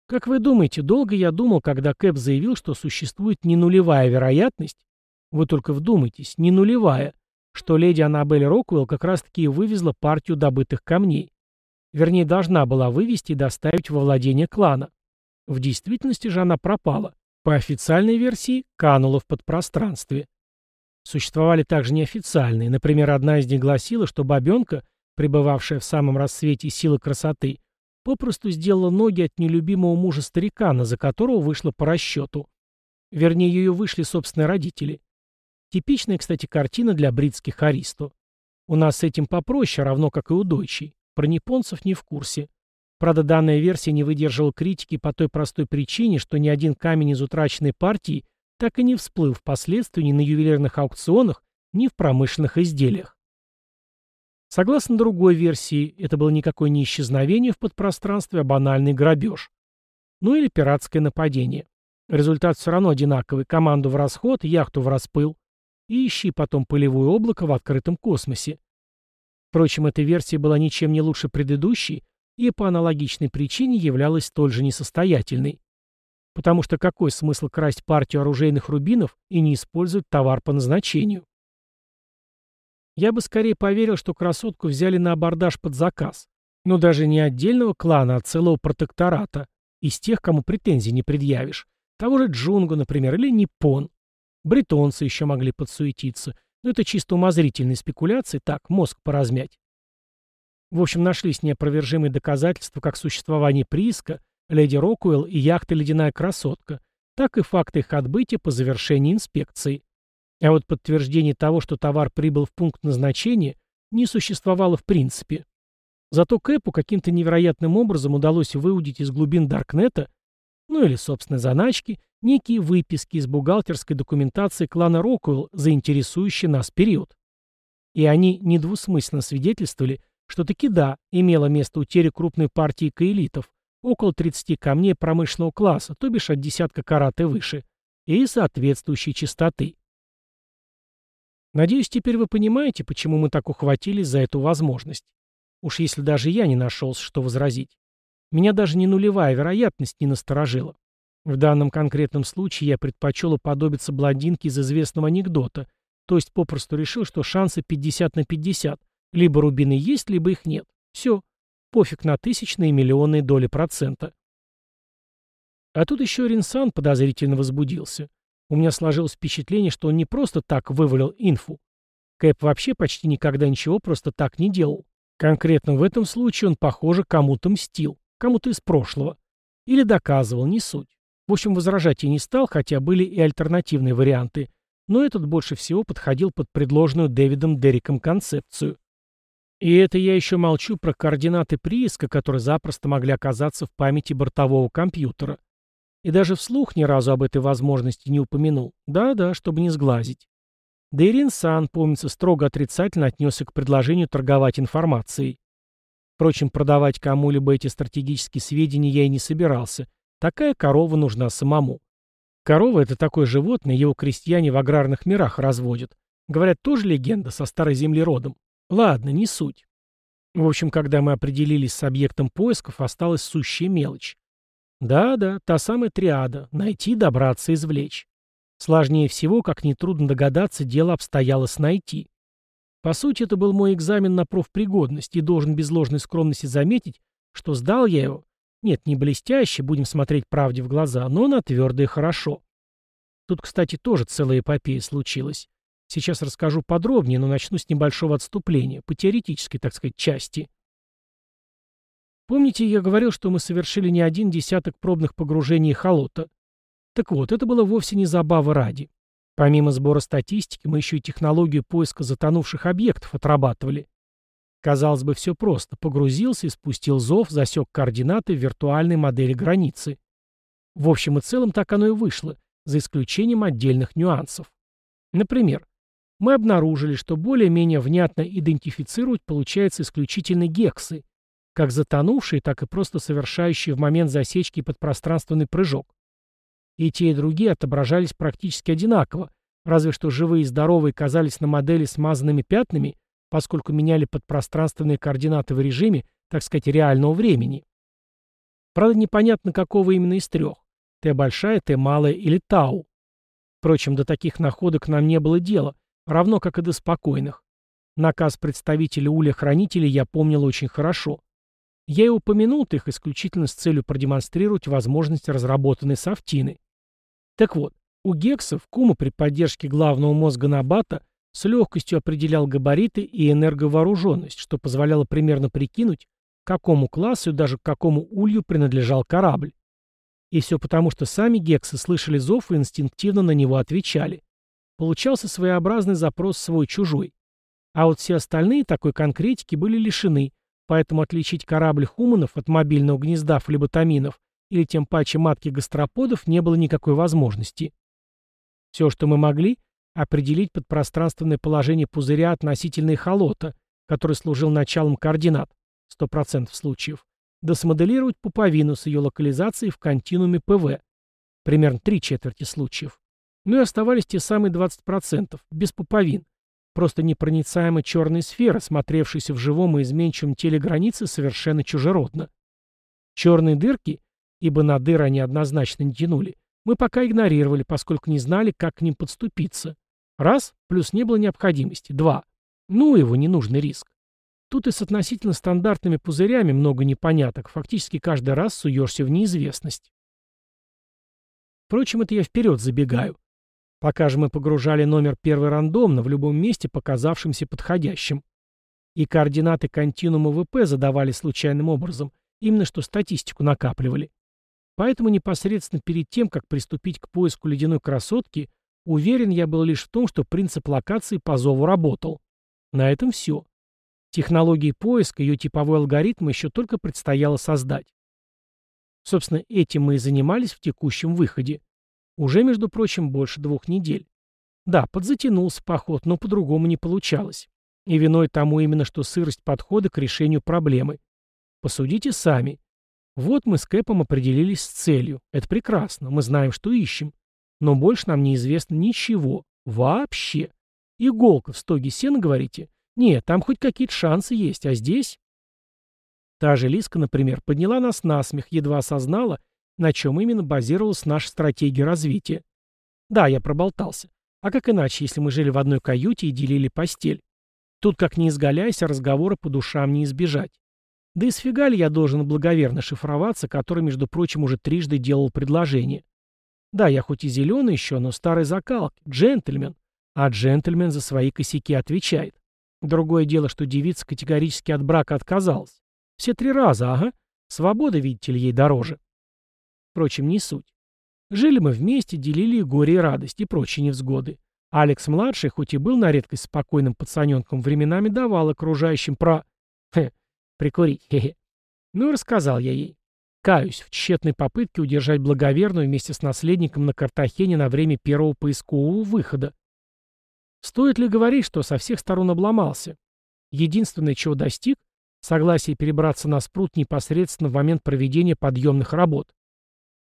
Как вы думаете, долго я думал, когда Кэп заявил, что существует не нулевая вероятность, вы только вдумайтесь, не нулевая, что леди Аннабель Роквелл как раз-таки вывезла партию добытых камней. Вернее, должна была вывести и доставить во владение клана. В действительности же она пропала. По официальной версии, канула в подпространстве. Существовали также неофициальные. Например, одна из них гласила, что бабенка, пребывавшая в самом расцвете силы красоты, попросту сделала ноги от нелюбимого мужа старикана, за которого вышла по расчету. Вернее, ее вышли собственные родители. Типичная, кстати, картина для бритских аристо. У нас с этим попроще, равно как и у дойчей. Про японцев не в курсе. Правда, данная версия не выдерживала критики по той простой причине, что ни один камень из утраченной партии так и не всплыл впоследствии ни на ювелирных аукционах, ни в промышленных изделиях. Согласно другой версии, это было никакое не исчезновение в подпространстве, а банальный грабеж. Ну или пиратское нападение. Результат все равно одинаковый. Команду в расход, яхту в распыл. И ищи потом пылевое облако в открытом космосе. Впрочем, эта версия была ничем не лучше предыдущей и по аналогичной причине являлась столь же несостоятельной. Потому что какой смысл красть партию оружейных рубинов и не использовать товар по назначению? Я бы скорее поверил, что красотку взяли на абордаж под заказ. Но даже не отдельного клана, а целого протектората. Из тех, кому претензий не предъявишь. Того же Джунгу, например, или Ниппон. Бретонцы еще могли подсуетиться. Но это чисто умозрительные спекуляции, так, мозг поразмять. В общем, нашлись неопровержимые доказательства как существования прииска, леди Рокуэлл и яхты «Ледяная красотка», так и факты их отбытия по завершении инспекции. А вот подтверждение того, что товар прибыл в пункт назначения, не существовало в принципе. Зато Кэпу каким-то невероятным образом удалось выудить из глубин Даркнета, ну или собственной заначки, некие выписки из бухгалтерской документации клана Рокуэлл, заинтересующие нас период. И они недвусмысленно свидетельствовали, что таки да, имело место утеря крупной партии каэлитов, около 30 камней промышленного класса, то бишь от десятка карат и выше, и соответствующей частоты. Надеюсь, теперь вы понимаете, почему мы так ухватились за эту возможность. Уж если даже я не нашелся, что возразить. Меня даже не нулевая вероятность не насторожила. В данном конкретном случае я предпочел уподобиться блондинке из известного анекдота, то есть попросту решил, что шансы 50 на 50. Либо рубины есть, либо их нет. Все. Пофиг на тысячные и миллионные доли процента. А тут еще Ринсан подозрительно возбудился. У меня сложилось впечатление, что он не просто так вывалил инфу. Кэп вообще почти никогда ничего просто так не делал. Конкретно в этом случае он, похоже, кому-то мстил, кому-то из прошлого. Или доказывал, не суть. В общем, возражать я не стал, хотя были и альтернативные варианты, но этот больше всего подходил под предложенную Дэвидом Дерриком концепцию. И это я еще молчу про координаты прииска, которые запросто могли оказаться в памяти бортового компьютера. И даже вслух ни разу об этой возможности не упомянул. Да-да, чтобы не сглазить. Дейрин Сан, помнится, строго отрицательно отнесся к предложению торговать информацией. Впрочем, продавать кому-либо эти стратегические сведения я и не собирался. Такая корова нужна самому. Корова — это такое животное, его крестьяне в аграрных мирах разводят. Говорят, тоже легенда, со старой земли родом. Ладно, не суть. В общем, когда мы определились с объектом поисков, осталась сущая мелочь. Да-да, та самая триада — найти, добраться, извлечь. Сложнее всего, как нетрудно догадаться, дело обстояло с найти. По сути, это был мой экзамен на профпригодность, и должен без ложной скромности заметить, что сдал я его, нет, не блестяще, будем смотреть правде в глаза, но на твердое хорошо. Тут, кстати, тоже целая эпопея случилась. Сейчас расскажу подробнее, но начну с небольшого отступления, по теоретической, так сказать, части. Помните, я говорил, что мы совершили не один десяток пробных погружений холота? Так вот, это было вовсе не забава ради. Помимо сбора статистики, мы еще и технологию поиска затонувших объектов отрабатывали. Казалось бы, все просто. Погрузился и спустил зов, засек координаты в виртуальной модели границы. В общем и целом так оно и вышло, за исключением отдельных нюансов. Например, мы обнаружили, что более-менее внятно идентифицировать получается исключительно гексы, как затонувшие, так и просто совершающие в момент засечки подпространственный прыжок. И те, и другие отображались практически одинаково, разве что живые и здоровые казались на модели смазанными пятнами, поскольку меняли подпространственные координаты в режиме, так сказать, реального времени. Правда, непонятно, какого именно из трех – Т большая, Т малая или Тау. Впрочем, до таких находок нам не было дела, равно как и до спокойных. Наказ представителя Уля-хранителей я помнил очень хорошо. Я и упомянул их исключительно с целью продемонстрировать возможность разработанной софтины. Так вот, у гексов Кума при поддержке главного мозга Набата с легкостью определял габариты и энерговооруженность, что позволяло примерно прикинуть, к какому классу и даже к какому улью принадлежал корабль. И все потому, что сами гексы слышали зов и инстинктивно на него отвечали. Получался своеобразный запрос свой-чужой. А вот все остальные такой конкретики были лишены, поэтому отличить корабль хуманов от мобильного гнезда флеботаминов или тем паче матки гастроподов не было никакой возможности. Все, что мы могли, определить подпространственное положение пузыря относительно эхолота, который служил началом координат, 100% случаев, да смоделировать пуповину с ее локализацией в континууме ПВ, примерно три четверти случаев. Ну и оставались те самые 20%, без пуповин, просто непроницаемая черная сфера, смотревшаяся в живом и изменчивом теле границы совершенно чужеродно. Черные дырки, ибо на дыры они однозначно не тянули, мы пока игнорировали, поскольку не знали, как к ним подступиться. Раз, плюс не было необходимости. Два. Ну, его ненужный риск. Тут и с относительно стандартными пузырями много непоняток. Фактически каждый раз суешься в неизвестность. Впрочем, это я вперед забегаю. Пока же мы погружали номер первый рандомно, в любом месте, показавшимся подходящим. И координаты континуума ВП задавали случайным образом, именно что статистику накапливали. Поэтому непосредственно перед тем, как приступить к поиску ледяной красотки, Уверен я был лишь в том, что принцип локации по зову работал. На этом все. Технологии поиска, ее типовой алгоритм еще только предстояло создать. Собственно, этим мы и занимались в текущем выходе. Уже, между прочим, больше двух недель. Да, подзатянулся поход, но по-другому не получалось. И виной тому именно, что сырость подхода к решению проблемы. Посудите сами. Вот мы с Кэпом определились с целью. Это прекрасно, мы знаем, что ищем. Но больше нам неизвестно ничего. Вообще. Иголка в стоге сена, говорите? Нет, там хоть какие-то шансы есть, а здесь... Та же Лиска, например, подняла нас на смех, едва осознала, на чем именно базировалась наша стратегия развития. Да, я проболтался. А как иначе, если мы жили в одной каюте и делили постель? Тут, как не изгаляйся, разговора по душам не избежать. Да и сфига ли я должен благоверно шифроваться, который, между прочим, уже трижды делал предложение? Да, я хоть и зеленый еще, но старый закалки, джентльмен. А джентльмен за свои косяки отвечает. Другое дело, что девица категорически от брака отказалась. Все три раза, ага. Свобода, видите ли, ей дороже. Впрочем, не суть. Жили мы вместе, делили и горе, и радость, и прочие невзгоды. Алекс-младший, хоть и был на редкость спокойным пацаненком, временами давал окружающим про... Хе, прикурить, хе-хе. Ну и рассказал я ей. Каюсь, в тщетной попытке удержать благоверную вместе с наследником на Картахене на время первого поискового выхода. Стоит ли говорить, что со всех сторон обломался? Единственное, чего достиг, согласие перебраться на спрут непосредственно в момент проведения подъемных работ.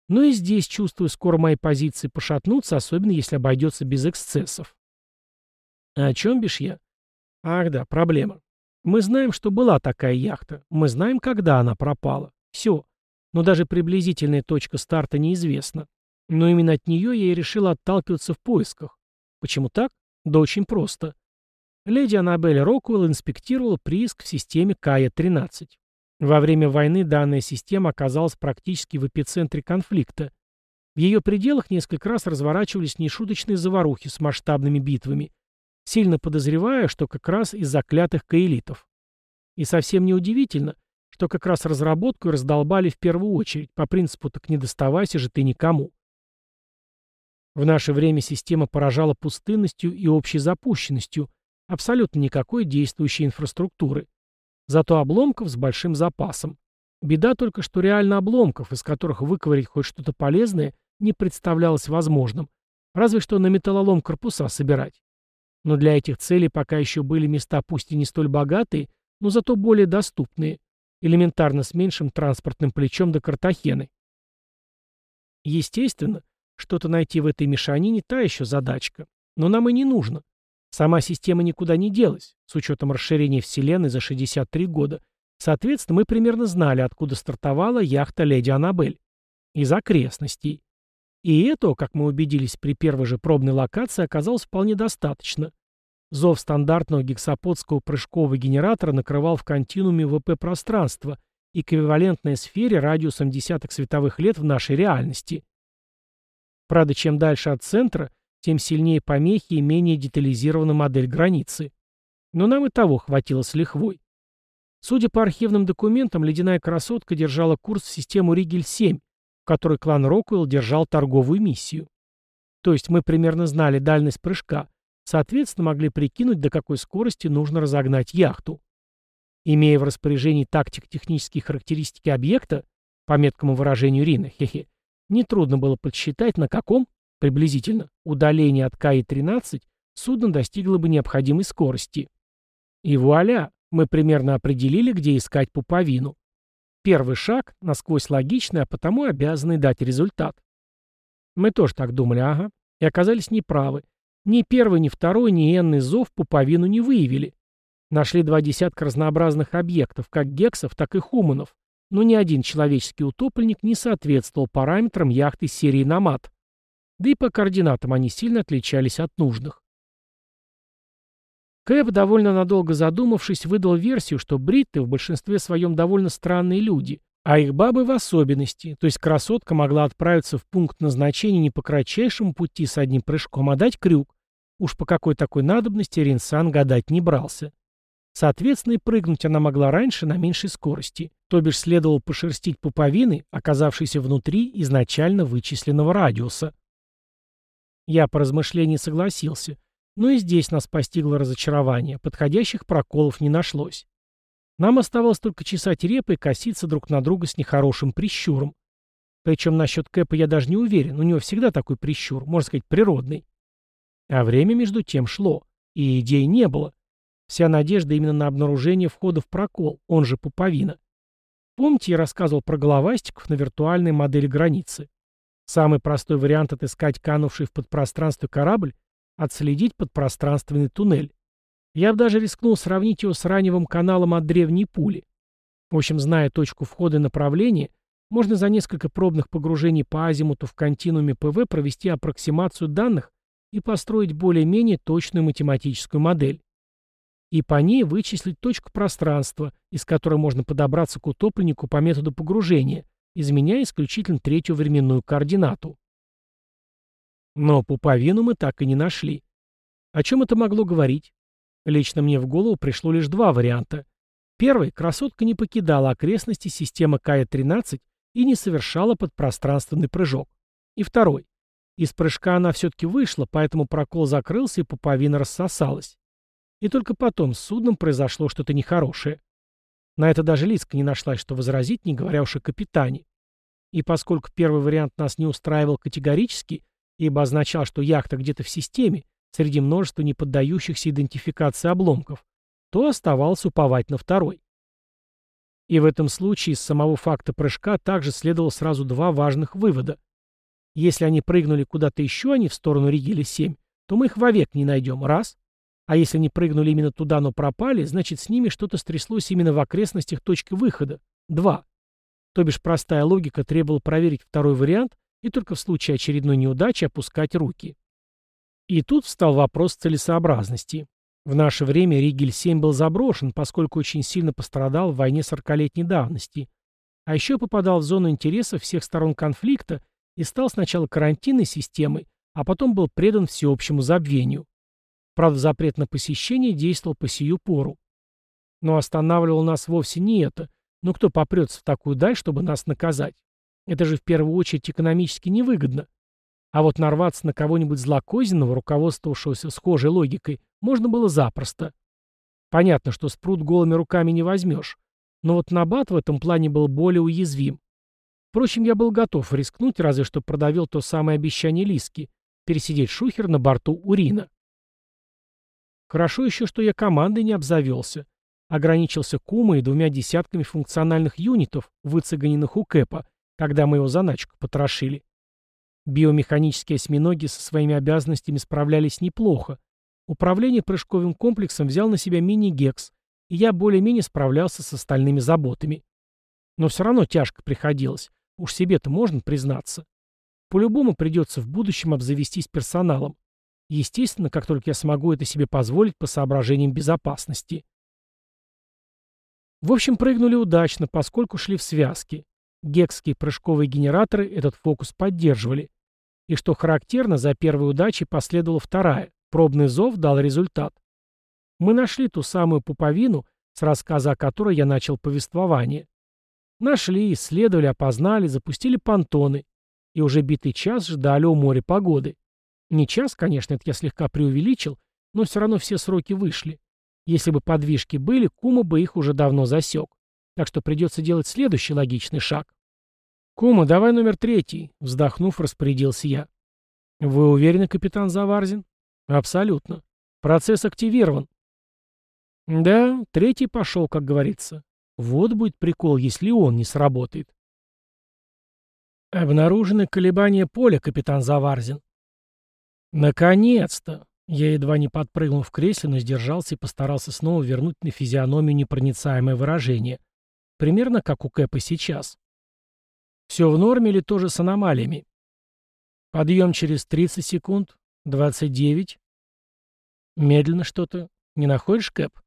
Но и здесь чувствую, скоро мои позиции пошатнутся, особенно если обойдется без эксцессов. А о чем бишь я? Ах да, проблема. Мы знаем, что была такая яхта. Мы знаем, когда она пропала. Все но даже приблизительная точка старта неизвестна. Но именно от нее я и решил отталкиваться в поисках. Почему так? Да очень просто. Леди Аннабель Роквелл инспектировала прииск в системе Кая-13. Во время войны данная система оказалась практически в эпицентре конфликта. В ее пределах несколько раз разворачивались нешуточные заварухи с масштабными битвами, сильно подозревая, что как раз из заклятых каэлитов. И совсем неудивительно, что как раз разработку раздолбали в первую очередь, по принципу «так не доставайся же ты никому». В наше время система поражала пустынностью и общей запущенностью, абсолютно никакой действующей инфраструктуры. Зато обломков с большим запасом. Беда только, что реально обломков, из которых выковырять хоть что-то полезное, не представлялось возможным. Разве что на металлолом корпуса собирать. Но для этих целей пока еще были места пусть и не столь богатые, но зато более доступные элементарно с меньшим транспортным плечом до Картахены. Естественно, что-то найти в этой мешанине та еще задачка. Но нам и не нужно. Сама система никуда не делась, с учетом расширения Вселенной за 63 года. Соответственно, мы примерно знали, откуда стартовала яхта «Леди Аннабель». Из окрестностей. И этого, как мы убедились при первой же пробной локации, оказалось вполне достаточно. Зов стандартного гексаподского прыжкового генератора накрывал в континууме ВП пространство, эквивалентное сфере радиусом десяток световых лет в нашей реальности. Правда, чем дальше от центра, тем сильнее помехи и менее детализирована модель границы. Но нам и того хватило с лихвой. Судя по архивным документам, ледяная красотка держала курс в систему Ригель-7, в которой клан Роквелл держал торговую миссию. То есть мы примерно знали дальность прыжка, Соответственно, могли прикинуть, до какой скорости нужно разогнать яхту. Имея в распоряжении тактико-технические характеристики объекта, по меткому выражению Рина, хе-хе, нетрудно было подсчитать, на каком, приблизительно, удалении от КАИ-13 судно достигло бы необходимой скорости. И вуаля, мы примерно определили, где искать пуповину. Первый шаг, насквозь логичный, а потому обязанный дать результат. Мы тоже так думали, ага, и оказались неправы. Ни первый, ни второй, ни энный зов пуповину не выявили. Нашли два десятка разнообразных объектов, как гексов, так и хуманов, но ни один человеческий утопленник не соответствовал параметрам яхты серии «Намат». Да и по координатам они сильно отличались от нужных. Кэп, довольно надолго задумавшись, выдал версию, что бритты в большинстве своем довольно странные люди, а их бабы в особенности, то есть красотка могла отправиться в пункт назначения не по кратчайшему пути с одним прыжком, а дать крюк. Уж по какой такой надобности Ринсан гадать не брался. Соответственно, и прыгнуть она могла раньше на меньшей скорости, то бишь следовало пошерстить пуповины, оказавшиеся внутри изначально вычисленного радиуса. Я по размышлению согласился, но и здесь нас постигло разочарование, подходящих проколов не нашлось. Нам оставалось только чесать репы и коситься друг на друга с нехорошим прищуром. Причем насчет Кэпа я даже не уверен, у него всегда такой прищур, можно сказать, природный. А время между тем шло, и идей не было. Вся надежда именно на обнаружение входа в прокол, он же пуповина. Помните, я рассказывал про головастиков на виртуальной модели границы? Самый простой вариант отыскать канувший в подпространстве корабль — отследить подпространственный туннель. Я бы даже рискнул сравнить его с раневым каналом от древней пули. В общем, зная точку входа и направление, можно за несколько пробных погружений по азимуту в континууме ПВ провести аппроксимацию данных и построить более-менее точную математическую модель и по ней вычислить точку пространства, из которой можно подобраться к утопленнику по методу погружения, изменяя исключительно третью временную координату. Но пуповину мы так и не нашли. О чем это могло говорить? Лично мне в голову пришло лишь два варианта. Первый – красотка не покидала окрестности системы КАЭ-13 и не совершала подпространственный прыжок. И второй – из прыжка она все-таки вышла, поэтому прокол закрылся и пуповина рассосалась. И только потом с судном произошло что-то нехорошее. На это даже Лиска не нашлась, что возразить, не говоря уж о капитане. И поскольку первый вариант нас не устраивал категорически, ибо означал, что яхта где-то в системе, среди множества неподдающихся идентификации обломков, то оставалось уповать на второй. И в этом случае из самого факта прыжка также следовало сразу два важных вывода. Если они прыгнули куда-то еще, а не в сторону Ригеля-7, то мы их вовек не найдем, раз. А если они прыгнули именно туда, но пропали, значит, с ними что-то стряслось именно в окрестностях точки выхода. Два. То бишь простая логика требовала проверить второй вариант и только в случае очередной неудачи опускать руки. И тут встал вопрос целесообразности. В наше время Ригель-7 был заброшен, поскольку очень сильно пострадал в войне сорокалетней давности. А еще попадал в зону интереса всех сторон конфликта и стал сначала карантинной системой, а потом был предан всеобщему забвению. Правда, запрет на посещение действовал по сию пору. Но останавливал нас вовсе не это. Ну кто попрется в такую даль, чтобы нас наказать? Это же в первую очередь экономически невыгодно. А вот нарваться на кого-нибудь злокозненного, руководствовавшегося схожей логикой, можно было запросто. Понятно, что спрут голыми руками не возьмешь. Но вот Набат в этом плане был более уязвим. Впрочем, я был готов рискнуть, разве что продавил то самое обещание Лиски — пересидеть шухер на борту Урина. Хорошо еще, что я командой не обзавелся. Ограничился Кумой и двумя десятками функциональных юнитов, выцеганенных у Кэпа, когда мы его заначку потрошили. Биомеханические осьминоги со своими обязанностями справлялись неплохо. Управление прыжковым комплексом взял на себя мини-гекс, и я более-менее справлялся с остальными заботами. Но все равно тяжко приходилось. Уж себе-то можно признаться. По-любому придется в будущем обзавестись персоналом. Естественно, как только я смогу это себе позволить по соображениям безопасности. В общем, прыгнули удачно, поскольку шли в связке. Гекские прыжковые генераторы этот фокус поддерживали. И что характерно, за первой удачей последовала вторая. Пробный зов дал результат. Мы нашли ту самую пуповину, с рассказа о которой я начал повествование. Нашли, исследовали, опознали, запустили понтоны. И уже битый час ждали у моря погоды. Не час, конечно, это я слегка преувеличил, но все равно все сроки вышли. Если бы подвижки были, Кума бы их уже давно засек. Так что придется делать следующий логичный шаг. «Кума, давай номер третий», — вздохнув, распорядился я. «Вы уверены, капитан Заварзин?» «Абсолютно. Процесс активирован». «Да, третий пошел, как говорится. Вот будет прикол, если он не сработает». «Обнаружены колебания поля, капитан Заварзин». «Наконец-то!» Я едва не подпрыгнул в кресле, но сдержался и постарался снова вернуть на физиономию непроницаемое выражение. Примерно как у Кэпа сейчас. Все в норме или тоже с аномалиями? Подъем через 30 секунд. 29. Медленно что-то. Не находишь, Кэп?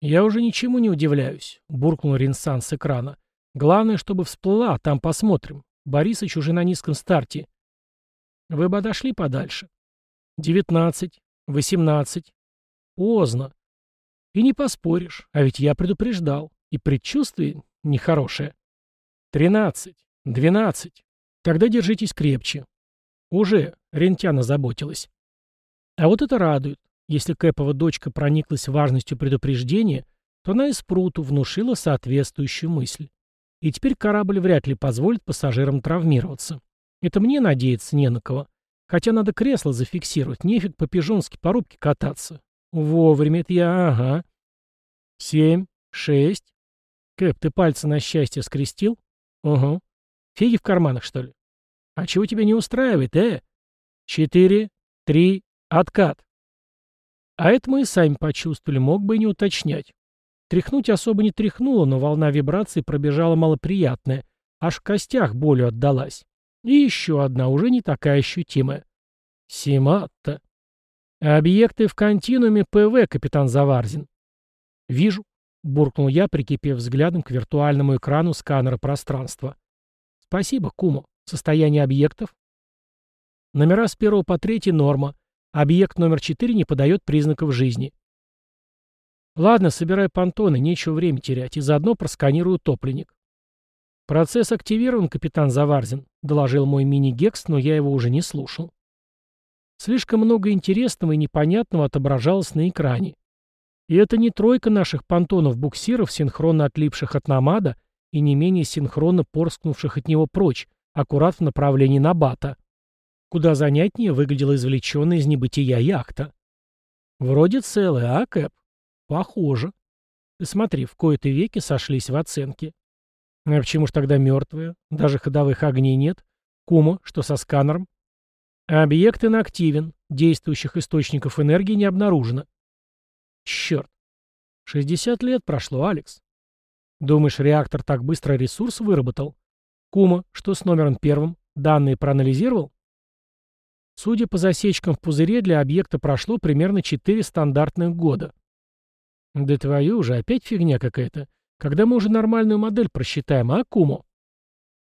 Я уже ничему не удивляюсь, буркнул Ринсан с экрана. Главное, чтобы всплыла, там посмотрим. Борисыч уже на низком старте. Вы бы отошли подальше. Девятнадцать, восемнадцать. Поздно. И не поспоришь, а ведь я предупреждал. И предчувствие нехорошее. Тринадцать, двенадцать. Тогда держитесь крепче. Уже Рентяна заботилась. А вот это радует. Если Кэпова дочка прониклась важностью предупреждения, то она и Спруту внушила соответствующую мысль. И теперь корабль вряд ли позволит пассажирам травмироваться. Это мне надеяться не на кого. Хотя надо кресло зафиксировать, нефиг по-пижонски по рубке кататься. Вовремя это я, ага. Семь, шесть. Кэп, ты пальцы на счастье скрестил? Угу. Фиги в карманах, что ли? А чего тебя не устраивает, э? Четыре, три, откат. А это мы и сами почувствовали, мог бы и не уточнять. Тряхнуть особо не тряхнуло, но волна вибраций пробежала малоприятная, аж в костях болью отдалась. И еще одна, уже не такая ощутимая. Симатта. Объекты в континууме ПВ, капитан Заварзин. Вижу, буркнул я, прикипев взглядом к виртуальному экрану сканера пространства. Спасибо, Кумо. Состояние объектов? Номера с первого по третий норма. Объект номер четыре не подает признаков жизни. Ладно, собирай понтоны, нечего время терять, и заодно просканирую утопленник. «Процесс активирован, капитан Заварзин», — доложил мой мини-гекс, но я его уже не слушал. Слишком много интересного и непонятного отображалось на экране. И это не тройка наших понтонов-буксиров, синхронно отлипших от намада и не менее синхронно порскнувших от него прочь, аккурат в направлении Набата. Куда занятнее выглядела извлеченная из небытия яхта. Вроде целая, а, Кэп? Похоже. Ты смотри, в кои-то веки сошлись в оценке. А почему ж тогда мертвые? Даже ходовых огней нет. Кума, что со сканером? Объект инактивен. Действующих источников энергии не обнаружено. Черт. 60 лет прошло, Алекс. Думаешь, реактор так быстро ресурс выработал? Кума, что с номером первым? Данные проанализировал? Судя по засечкам в пузыре, для объекта прошло примерно 4 стандартных года. Да твою же, опять фигня какая-то. Когда мы уже нормальную модель просчитаем, а, Кумо?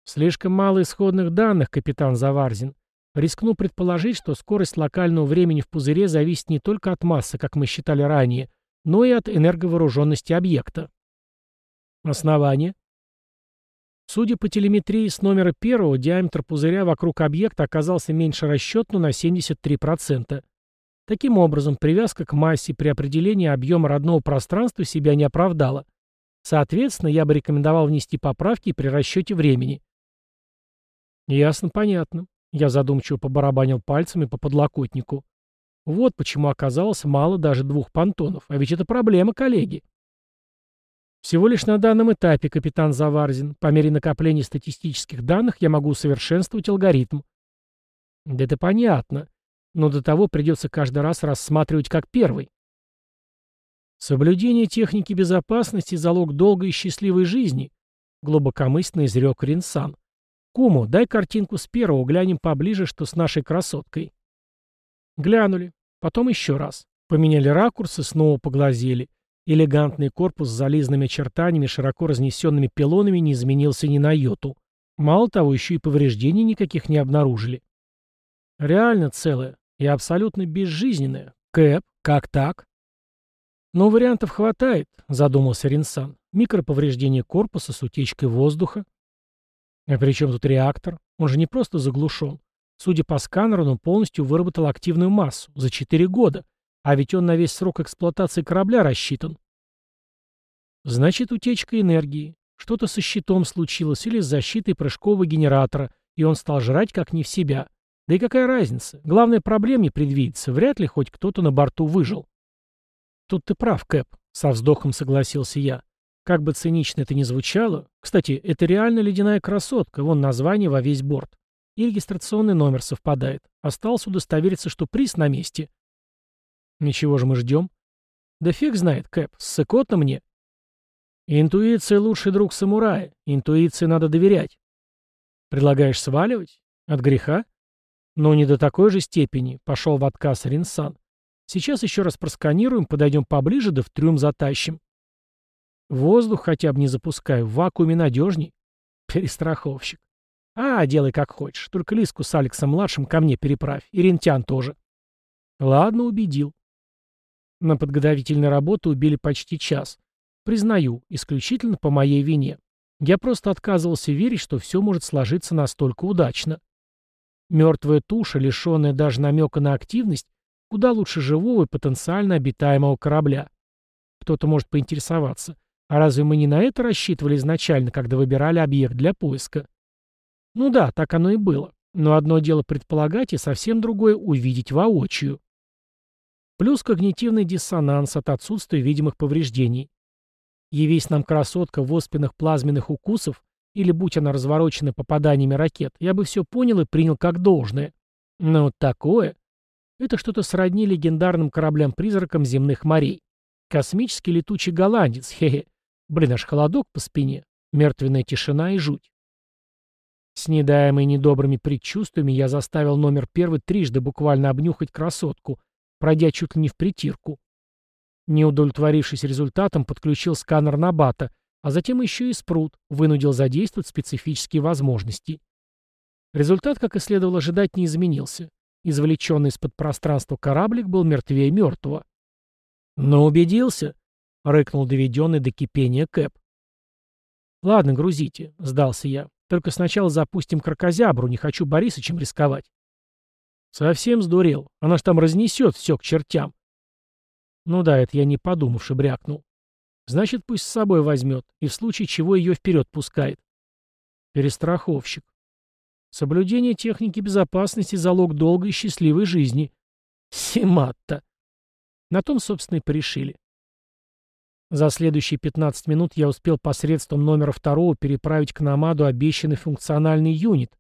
Слишком мало исходных данных, капитан Заварзин. Рискну предположить, что скорость локального времени в пузыре зависит не только от массы, как мы считали ранее, но и от энерговооруженности объекта. Основание. Судя по телеметрии с номера первого, диаметр пузыря вокруг объекта оказался меньше расчетно на 73%. Таким образом, привязка к массе при определении объема родного пространства себя не оправдала. Соответственно, я бы рекомендовал внести поправки при расчете времени. Ясно, понятно. Я задумчиво побарабанил пальцами по подлокотнику. Вот почему оказалось мало даже двух понтонов. А ведь это проблема, коллеги. Всего лишь на данном этапе, капитан Заварзин. По мере накопления статистических данных я могу усовершенствовать алгоритм. Да это понятно. Но до того придется каждый раз рассматривать как первый. Соблюдение техники безопасности – залог долгой и счастливой жизни, глубокомысленно изрек Ринсан. Куму, дай картинку с первого, глянем поближе, что с нашей красоткой. Глянули. Потом еще раз. Поменяли ракурсы, снова поглазели. Элегантный корпус с зализанными очертаниями, широко разнесенными пилонами не изменился ни на йоту. Мало того, еще и повреждений никаких не обнаружили. Реально целое и абсолютно безжизненное. Кэп, как так? «Но вариантов хватает», — задумался Ринсан. «Микроповреждение корпуса с утечкой воздуха». «А при чем тут реактор? Он же не просто заглушен. Судя по сканеру, он полностью выработал активную массу за 4 года. А ведь он на весь срок эксплуатации корабля рассчитан. Значит, утечка энергии. Что-то со щитом случилось или с защитой прыжкового генератора, и он стал жрать как не в себя. Да и какая разница? Главное, проблем не предвидится. Вряд ли хоть кто-то на борту выжил. Тут ты прав, Кэп, со вздохом согласился я. Как бы цинично это ни звучало, кстати, это реально ледяная красотка, вон название во весь борт. И регистрационный номер совпадает. Осталось удостовериться, что приз на месте. Ничего же мы ждем? Да фиг знает, Кэп, ссыкотно мне. Интуиция — лучший друг самурая. Интуиции надо доверять. Предлагаешь сваливать? От греха? Но не до такой же степени, пошел в отказ Ринсан. Сейчас еще раз просканируем, подойдем поближе, да в трюм затащим. Воздух хотя бы не запускаю, в вакууме надежней. Перестраховщик. А, делай как хочешь, только Лиску с Алексом-младшим ко мне переправь, и Рентян тоже. Ладно, убедил. На подготовительные работы убили почти час. Признаю, исключительно по моей вине. Я просто отказывался верить, что все может сложиться настолько удачно. Мертвая туша, лишенная даже намека на активность, куда лучше живого и потенциально обитаемого корабля. Кто-то может поинтересоваться, а разве мы не на это рассчитывали изначально, когда выбирали объект для поиска? Ну да, так оно и было. Но одно дело предполагать, и совсем другое — увидеть воочию. Плюс когнитивный диссонанс от отсутствия видимых повреждений. Явись нам красотка в оспенных плазменных укусов, или будь она разворочена попаданиями ракет, я бы все понял и принял как должное. Но такое... Это что-то сродни легендарным кораблям-призракам земных морей. Космический летучий голландец, хе-хе. Блин, аж холодок по спине. Мертвенная тишина и жуть. С недаемой недобрыми предчувствиями я заставил номер первый трижды буквально обнюхать красотку, пройдя чуть ли не в притирку. Не удовлетворившись результатом, подключил сканер Набата, а затем еще и спрут, вынудил задействовать специфические возможности. Результат, как и следовало ожидать, не изменился. Извлеченный из-под пространства кораблик был мертвее мертвого. «Но убедился», — рыкнул доведенный до кипения Кэп. «Ладно, грузите», — сдался я. «Только сначала запустим крокозябру, не хочу Борисычем рисковать». «Совсем сдурел. Она ж там разнесет все к чертям. Ну да, это я не подумавши брякнул. Значит, пусть с собой возьмет, и в случае чего ее вперед пускает. Перестраховщик. Соблюдение техники безопасности – залог долгой и счастливой жизни. Симатта. На том, собственно, и порешили. За следующие 15 минут я успел посредством номера второго переправить к Намаду обещанный функциональный юнит,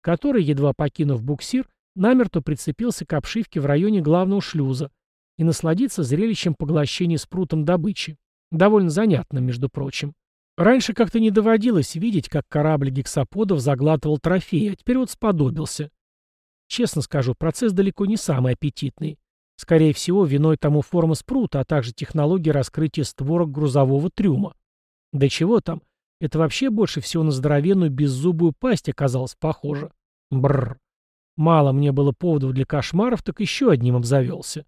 который, едва покинув буксир, намертво прицепился к обшивке в районе главного шлюза, и насладиться зрелищем поглощения спрутом добычи. Довольно занятно, между прочим. Раньше как-то не доводилось видеть, как корабль гексаподов заглатывал трофеи, а теперь вот сподобился. Честно скажу, процесс далеко не самый аппетитный. Скорее всего, виной тому форма спрута, а также технология раскрытия створок грузового трюма. Да чего там, это вообще больше всего на здоровенную беззубую пасть оказалось похоже. Бррр. Мало мне было поводов для кошмаров, так еще одним обзавелся.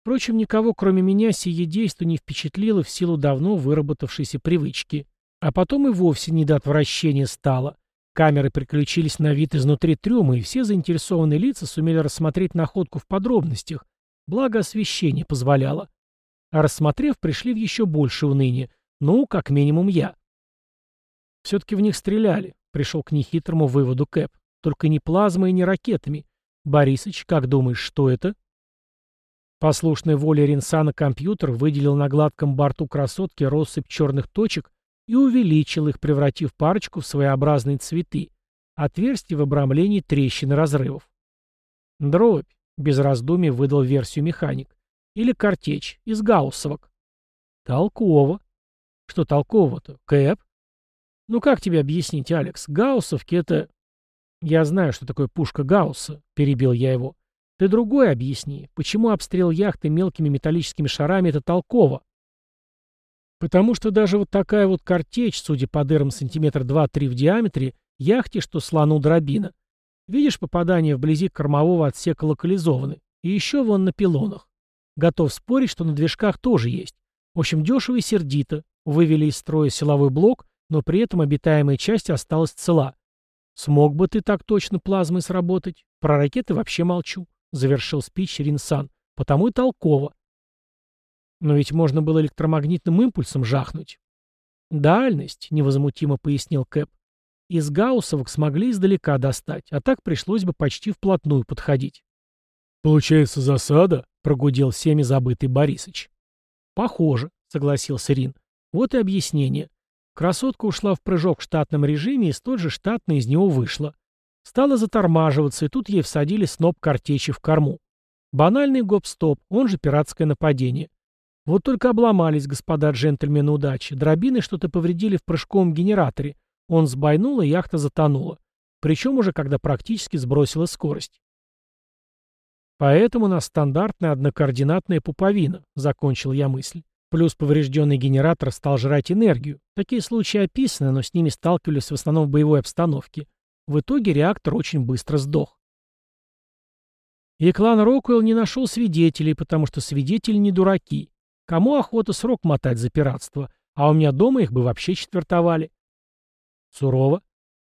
Впрочем, никого, кроме меня, сие действо не впечатлило в силу давно выработавшейся привычки. А потом и вовсе не до отвращения стало. Камеры приключились на вид изнутри трюма, и все заинтересованные лица сумели рассмотреть находку в подробностях, благо освещение позволяло. А рассмотрев, пришли в еще большее уныние. Ну, как минимум я. Все-таки в них стреляли, пришел к нехитрому выводу Кэп. Только не плазмой и не ракетами. Борисыч, как думаешь, что это? Послушной воле Ринсана компьютер выделил на гладком борту красотки россыпь черных точек и увеличил их, превратив парочку в своеобразные цветы, отверстия в обрамлении трещин и разрывов. Дробь, без раздумий выдал версию механик. Или картечь, из гауссовок. Толково. Что толково-то? Кэп? Ну как тебе объяснить, Алекс? Гауссовки — это... Я знаю, что такое пушка Гаусса, перебил я его. Ты другой объясни, почему обстрел яхты мелкими металлическими шарами это толково? Потому что даже вот такая вот картечь, судя по дырам сантиметр два-три в диаметре, яхте, что слону дробина. Видишь, попадание вблизи кормового отсека локализованы. И еще вон на пилонах. Готов спорить, что на движках тоже есть. В общем, дешево и сердито. Вывели из строя силовой блок, но при этом обитаемая часть осталась цела. Смог бы ты так точно плазмой сработать? Про ракеты вообще молчу. — завершил спич Ринсан. потому и толково. Но ведь можно было электромагнитным импульсом жахнуть. Дальность, невозмутимо пояснил Кэп. Из гауссовок смогли издалека достать, а так пришлось бы почти вплотную подходить. «Получается засада?» — прогудел всеми забытый Борисыч. «Похоже», — согласился Рин. «Вот и объяснение. Красотка ушла в прыжок в штатном режиме и столь же штатно из него вышла. Стала затормаживаться, и тут ей всадили сноп картечи в корму. Банальный гоп-стоп, он же пиратское нападение. Вот только обломались, господа джентльмены удачи. Дробины что-то повредили в прыжковом генераторе. Он сбойнул, и яхта затонула. Причем уже когда практически сбросила скорость. Поэтому у нас стандартная однокоординатная пуповина, закончил я мысль. Плюс поврежденный генератор стал жрать энергию. Такие случаи описаны, но с ними сталкивались в основном в боевой обстановке. В итоге реактор очень быстро сдох. И клан Рокуэлл не нашел свидетелей, потому что свидетели не дураки. Кому охота срок мотать за пиратство? А у меня дома их бы вообще четвертовали. Сурово.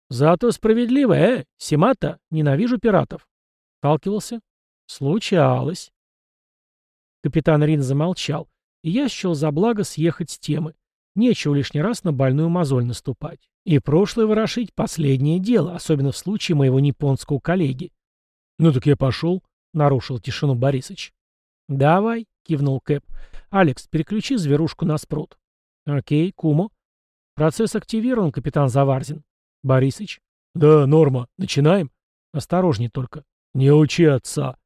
Зато справедливо, э, Симата, ненавижу пиратов. Сталкивался? Случалось. Капитан Рин замолчал, и я счел за благо съехать с темы. Нечего лишний раз на больную мозоль наступать. И прошлое ворошить — последнее дело, особенно в случае моего японского коллеги. «Ну так я пошел», — нарушил тишину Борисыч. «Давай», — кивнул Кэп. «Алекс, переключи зверушку на спрут». «Окей, Кумо». «Процесс активирован, капитан Заварзин». «Борисыч». «Да, норма. Начинаем?» «Осторожней только». «Не учи отца».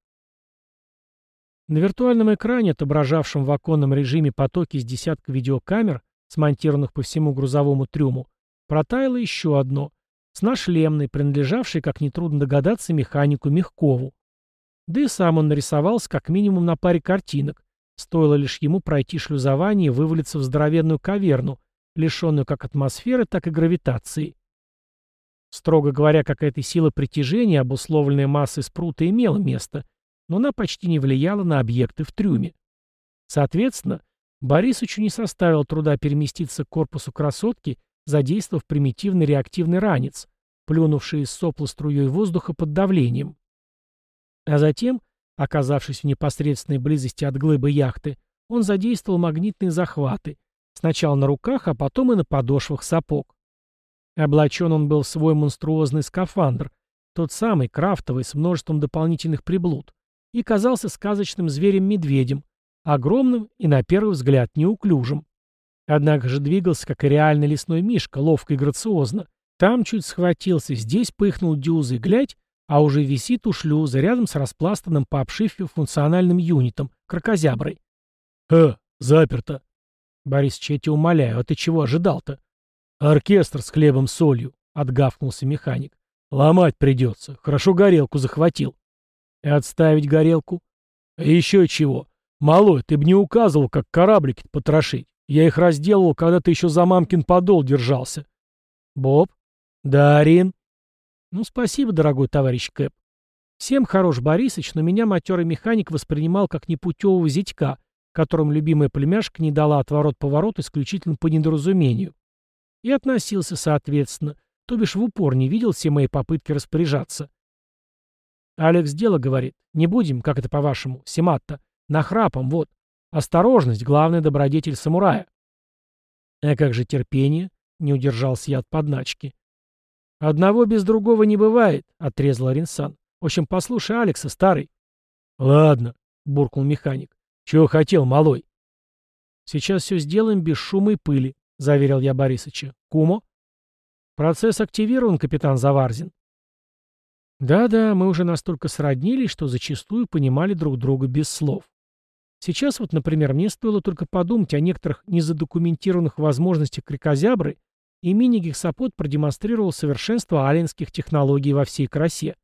На виртуальном экране, отображавшем в оконном режиме потоки из десятка видеокамер, смонтированных по всему грузовому трюму, протаяло еще одно, с нашлемной, принадлежавшей, как нетрудно догадаться, механику Мягкову. Да и сам он нарисовался как минимум на паре картинок, стоило лишь ему пройти шлюзование и вывалиться в здоровенную каверну, лишенную как атмосферы, так и гравитации. Строго говоря, какая-то сила притяжения, обусловленная массой спрута, имела место, но она почти не влияла на объекты в трюме. Соответственно, Борисовичу не составило труда переместиться к корпусу красотки, задействовав примитивный реактивный ранец, плюнувший из сопла струей воздуха под давлением. А затем, оказавшись в непосредственной близости от глыбы яхты, он задействовал магнитные захваты, сначала на руках, а потом и на подошвах сапог. Облачен он был в свой монструозный скафандр, тот самый, крафтовый, с множеством дополнительных приблуд, и казался сказочным зверем-медведем, огромным и, на первый взгляд, неуклюжим. Однако же двигался, как и реальный лесной мишка, ловко и грациозно. Там чуть схватился, здесь пыхнул дюзы, глядь, а уже висит у шлюза рядом с распластанным по обшивке функциональным юнитом, крокозяброй. «Э, заперто!» «Борис, я умоляю, а ты чего ожидал-то?» «Оркестр с хлебом-солью», — отгавкнулся механик. «Ломать придется. Хорошо горелку захватил». «И отставить горелку?» «А еще чего. Малой, ты бы не указывал, как кораблики потрошить. Я их разделывал, когда ты еще за мамкин подол держался». «Боб?» «Да, Рин?» Ну, спасибо, дорогой товарищ Кэп. Всем хорош Борисыч, но меня матерый механик воспринимал как непутевого зятька, которым любимая племяшка не дала отворот-поворот исключительно по недоразумению. И относился соответственно, то бишь в упор не видел все мои попытки распоряжаться. Алекс дело говорит. Не будем, как это по-вашему, Симатта. Нахрапом, вот. Осторожность — главный добродетель самурая. А как же терпение? Не удержался я от подначки. «Одного без другого не бывает», — отрезал Аринсан. «В общем, послушай Алекса, старый». «Ладно», — буркнул механик. «Чего хотел, малой?» «Сейчас все сделаем без шума и пыли», — заверил я Борисыча. «Кумо?» «Процесс активирован, капитан Заварзин». Да-да, мы уже настолько сроднились, что зачастую понимали друг друга без слов. Сейчас вот, например, мне стоило только подумать о некоторых незадокументированных возможностях крикозябры и мини-гексапод продемонстрировал совершенство алинских технологий во всей красе.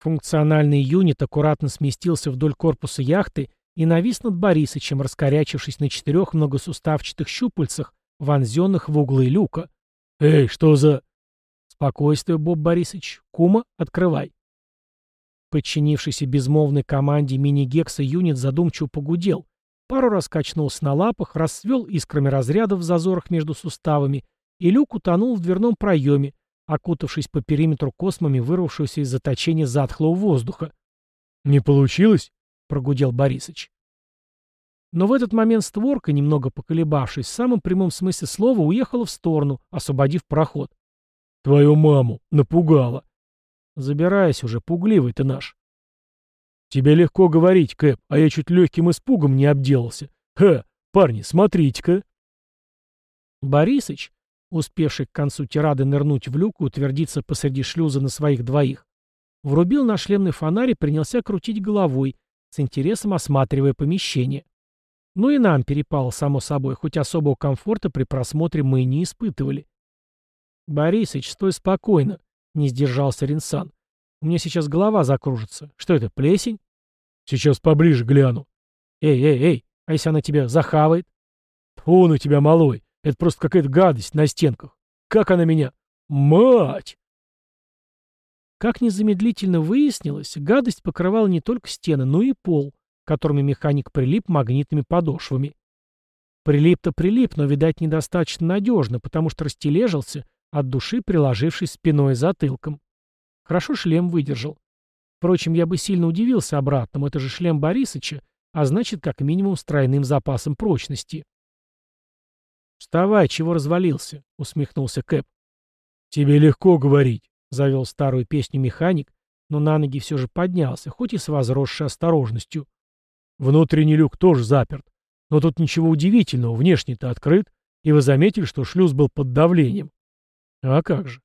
Функциональный юнит аккуратно сместился вдоль корпуса яхты и навис над Борисычем, раскорячившись на четырех многосуставчатых щупальцах, вонзенных в углы люка. «Эй, что за...» «Спокойствие, Боб Борисович. Кума, открывай». Подчинившийся безмолвной команде мини-гекса юнит задумчиво погудел, пару раз качнулся на лапах, расцвел искрами разрядов в зазорах между суставами и люк утонул в дверном проеме, окутавшись по периметру космами вырвавшегося из заточения затхлого воздуха. «Не получилось?» — прогудел Борисыч. Но в этот момент створка, немного поколебавшись, в самом прямом смысле слова уехала в сторону, освободив проход. «Твою маму! Напугала!» «Забирайся уже, пугливый ты наш!» «Тебе легко говорить, Кэп, а я чуть легким испугом не обделался. Ха! Парни, смотрите-ка!» Борисыч, успевший к концу тирады нырнуть в люк и утвердиться посреди шлюза на своих двоих, врубил на шлемный фонарь и принялся крутить головой, с интересом осматривая помещение. Ну и нам перепало, само собой, хоть особого комфорта при просмотре мы и не испытывали. «Борисыч, стой спокойно», — не сдержался Ринсан. «У меня сейчас голова закружится. Что это, плесень?» «Сейчас поближе гляну». «Эй, эй, эй, а если она тебя захавает?» «Тьфу на тебя, малой, это просто какая-то гадость на стенках. Как она меня...» «Мать!» Как незамедлительно выяснилось, гадость покрывала не только стены, но и пол, которыми механик прилип магнитными подошвами. Прилип-то прилип, но, видать, недостаточно надежно, потому что растележился, от души приложившись спиной и затылком. Хорошо шлем выдержал. Впрочем, я бы сильно удивился обратному, это же шлем Борисыча, а значит, как минимум с тройным запасом прочности. «Вставай, чего развалился?» — усмехнулся Кэп. «Тебе легко говорить», — завел старую песню механик, но на ноги все же поднялся, хоть и с возросшей осторожностью. Внутренний люк тоже заперт. Но тут ничего удивительного, внешний-то открыт, и вы заметили, что шлюз был под давлением. А как же?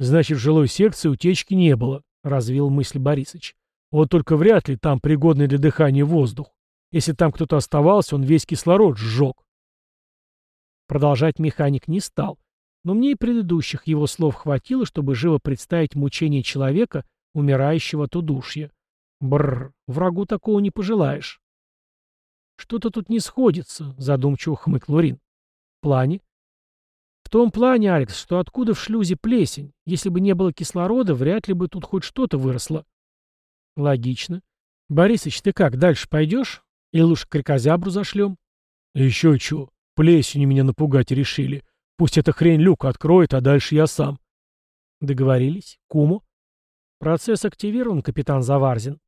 Значит, в жилой секции утечки не было, развил мысль Борисыч. Вот только вряд ли там пригодный для дыхания воздух. Если там кто-то оставался, он весь кислород сжег. Продолжать механик не стал, но мне и предыдущих его слов хватило, чтобы живо представить мучение человека, умирающего от удушья. Бррр, врагу такого не пожелаешь. Что-то тут не сходится, задумчиво хмыкнул Рин. В плане? В том плане, Алекс, что откуда в шлюзе плесень? Если бы не было кислорода, вряд ли бы тут хоть что-то выросло. Логично. Борисыч, ты как, дальше пойдешь? Или лучше крикозябру зашлем? Еще чего. Плесенью меня напугать решили. Пусть эта хрень люк откроет, а дальше я сам. Договорились. Куму? Процесс активирован, капитан Заварзин.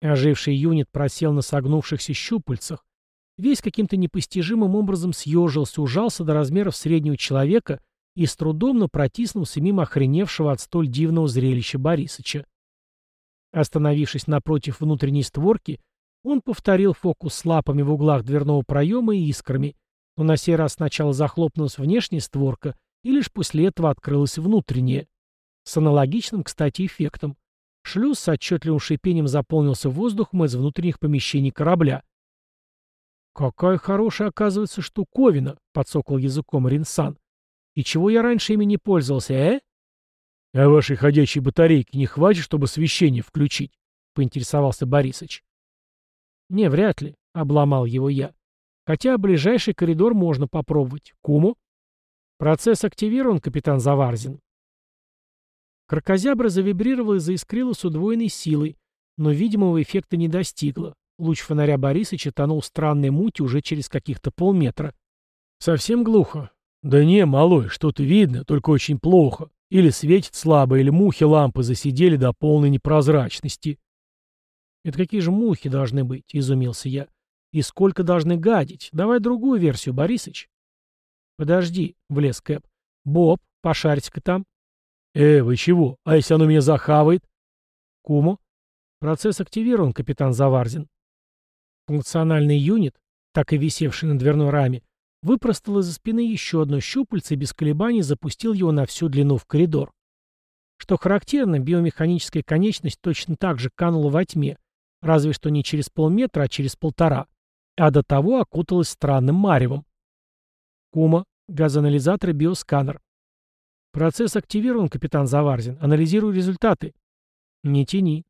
Оживший юнит просел на согнувшихся щупальцах. Весь каким-то непостижимым образом съежился, ужался до размеров среднего человека и с трудом, но протиснулся мимо охреневшего от столь дивного зрелища Борисыча. Остановившись напротив внутренней створки, он повторил фокус с лапами в углах дверного проема и искрами, но на сей раз сначала захлопнулась внешняя створка, и лишь после этого открылась внутренняя. С аналогичным, кстати, эффектом. Шлюз с отчетливым шипением заполнился воздухом из внутренних помещений корабля. «Какая хорошая, оказывается, штуковина!» — подсокал языком Ринсан. «И чего я раньше ими не пользовался, э?» «А вашей ходячей батарейки не хватит, чтобы освещение включить?» — поинтересовался Борисыч. «Не, вряд ли», — обломал его я. «Хотя ближайший коридор можно попробовать. Куму?» «Процесс активирован, капитан Заварзин», Кракозябра завибрировала и заискрила с удвоенной силой, но видимого эффекта не достигла. Луч фонаря Борисыча тонул в странной мути уже через каких-то полметра. «Совсем глухо?» «Да не, малой, что-то видно, только очень плохо. Или светит слабо, или мухи лампы засидели до полной непрозрачности». «Это какие же мухи должны быть?» — изумился я. «И сколько должны гадить? Давай другую версию, Борисыч». «Подожди», — влез Кэп. «Боб, пошарьте-ка там». «Э, вы чего? А если оно меня захавает?» «Куму?» «Процесс активирован, капитан Заварзин». Функциональный юнит, так и висевший на дверной раме, выпростал из-за спины еще одно щупальце и без колебаний запустил его на всю длину в коридор. Что характерно, биомеханическая конечность точно так же канула во тьме, разве что не через полметра, а через полтора, а до того окуталась странным маревом. Кума, газоанализатор и биосканер. Процесс активирован, капитан Заварзин. Анализирую результаты. Не тяни.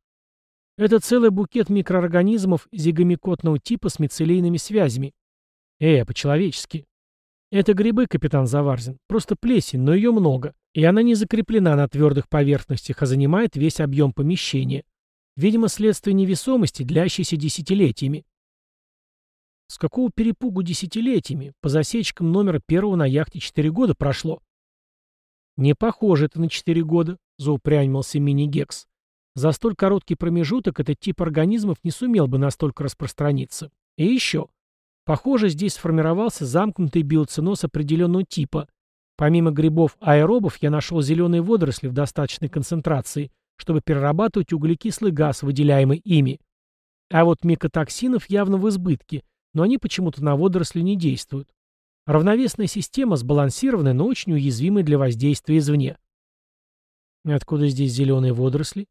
Это целый букет микроорганизмов зигомикотного типа с мицеллейными связями. Э, по-человечески. Это грибы, капитан Заварзин. Просто плесень, но ее много. И она не закреплена на твердых поверхностях, а занимает весь объем помещения. Видимо, следствие невесомости, длящейся десятилетиями. С какого перепугу десятилетиями? По засечкам номера первого на яхте четыре года прошло. «Не похоже это на четыре года», — заупрямился мини-гекс. За столь короткий промежуток этот тип организмов не сумел бы настолько распространиться. И еще. Похоже, здесь сформировался замкнутый биоциноз определенного типа. Помимо грибов-аэробов я нашел зеленые водоросли в достаточной концентрации, чтобы перерабатывать углекислый газ, выделяемый ими. А вот микотоксинов явно в избытке, но они почему-то на водоросли не действуют. Равновесная система, сбалансированная, но очень уязвимая для воздействия извне. Откуда здесь зеленые водоросли?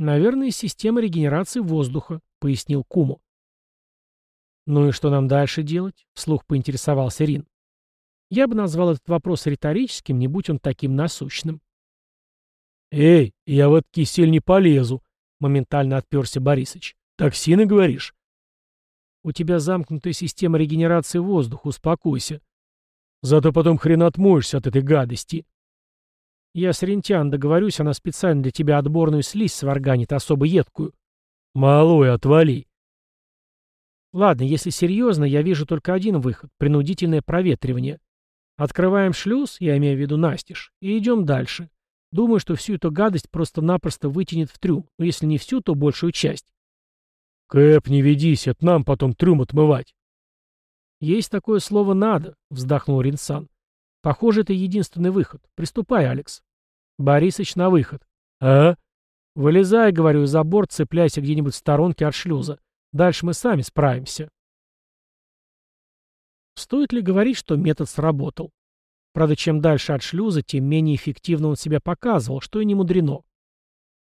Наверное, из системы регенерации воздуха, пояснил Куму. Ну и что нам дальше делать? Вслух поинтересовался Рин. Я бы назвал этот вопрос риторическим, не будь он таким насущным. «Эй, я в этот кисель не полезу», — моментально отперся Борисыч. «Токсины, говоришь?» «У тебя замкнутая система регенерации воздуха, успокойся. Зато потом хрен отмоешься от этой гадости». «Я с Рентян договорюсь, она специально для тебя отборную слизь сварганит, особо едкую». «Малой, отвали». «Ладно, если серьезно, я вижу только один выход — принудительное проветривание. Открываем шлюз, я имею в виду настежь, и идем дальше. Думаю, что всю эту гадость просто-напросто вытянет в трюм, но если не всю, то большую часть. Кэп, не ведись, это нам потом трюм отмывать. Есть такое слово «надо», — вздохнул Ринсан. Похоже, это единственный выход. Приступай, Алекс. Борисыч на выход. А? Вылезай, говорю, за борт, цепляйся где-нибудь в сторонке от шлюза. Дальше мы сами справимся. Стоит ли говорить, что метод сработал? Правда, чем дальше от шлюза, тем менее эффективно он себя показывал, что и не мудрено.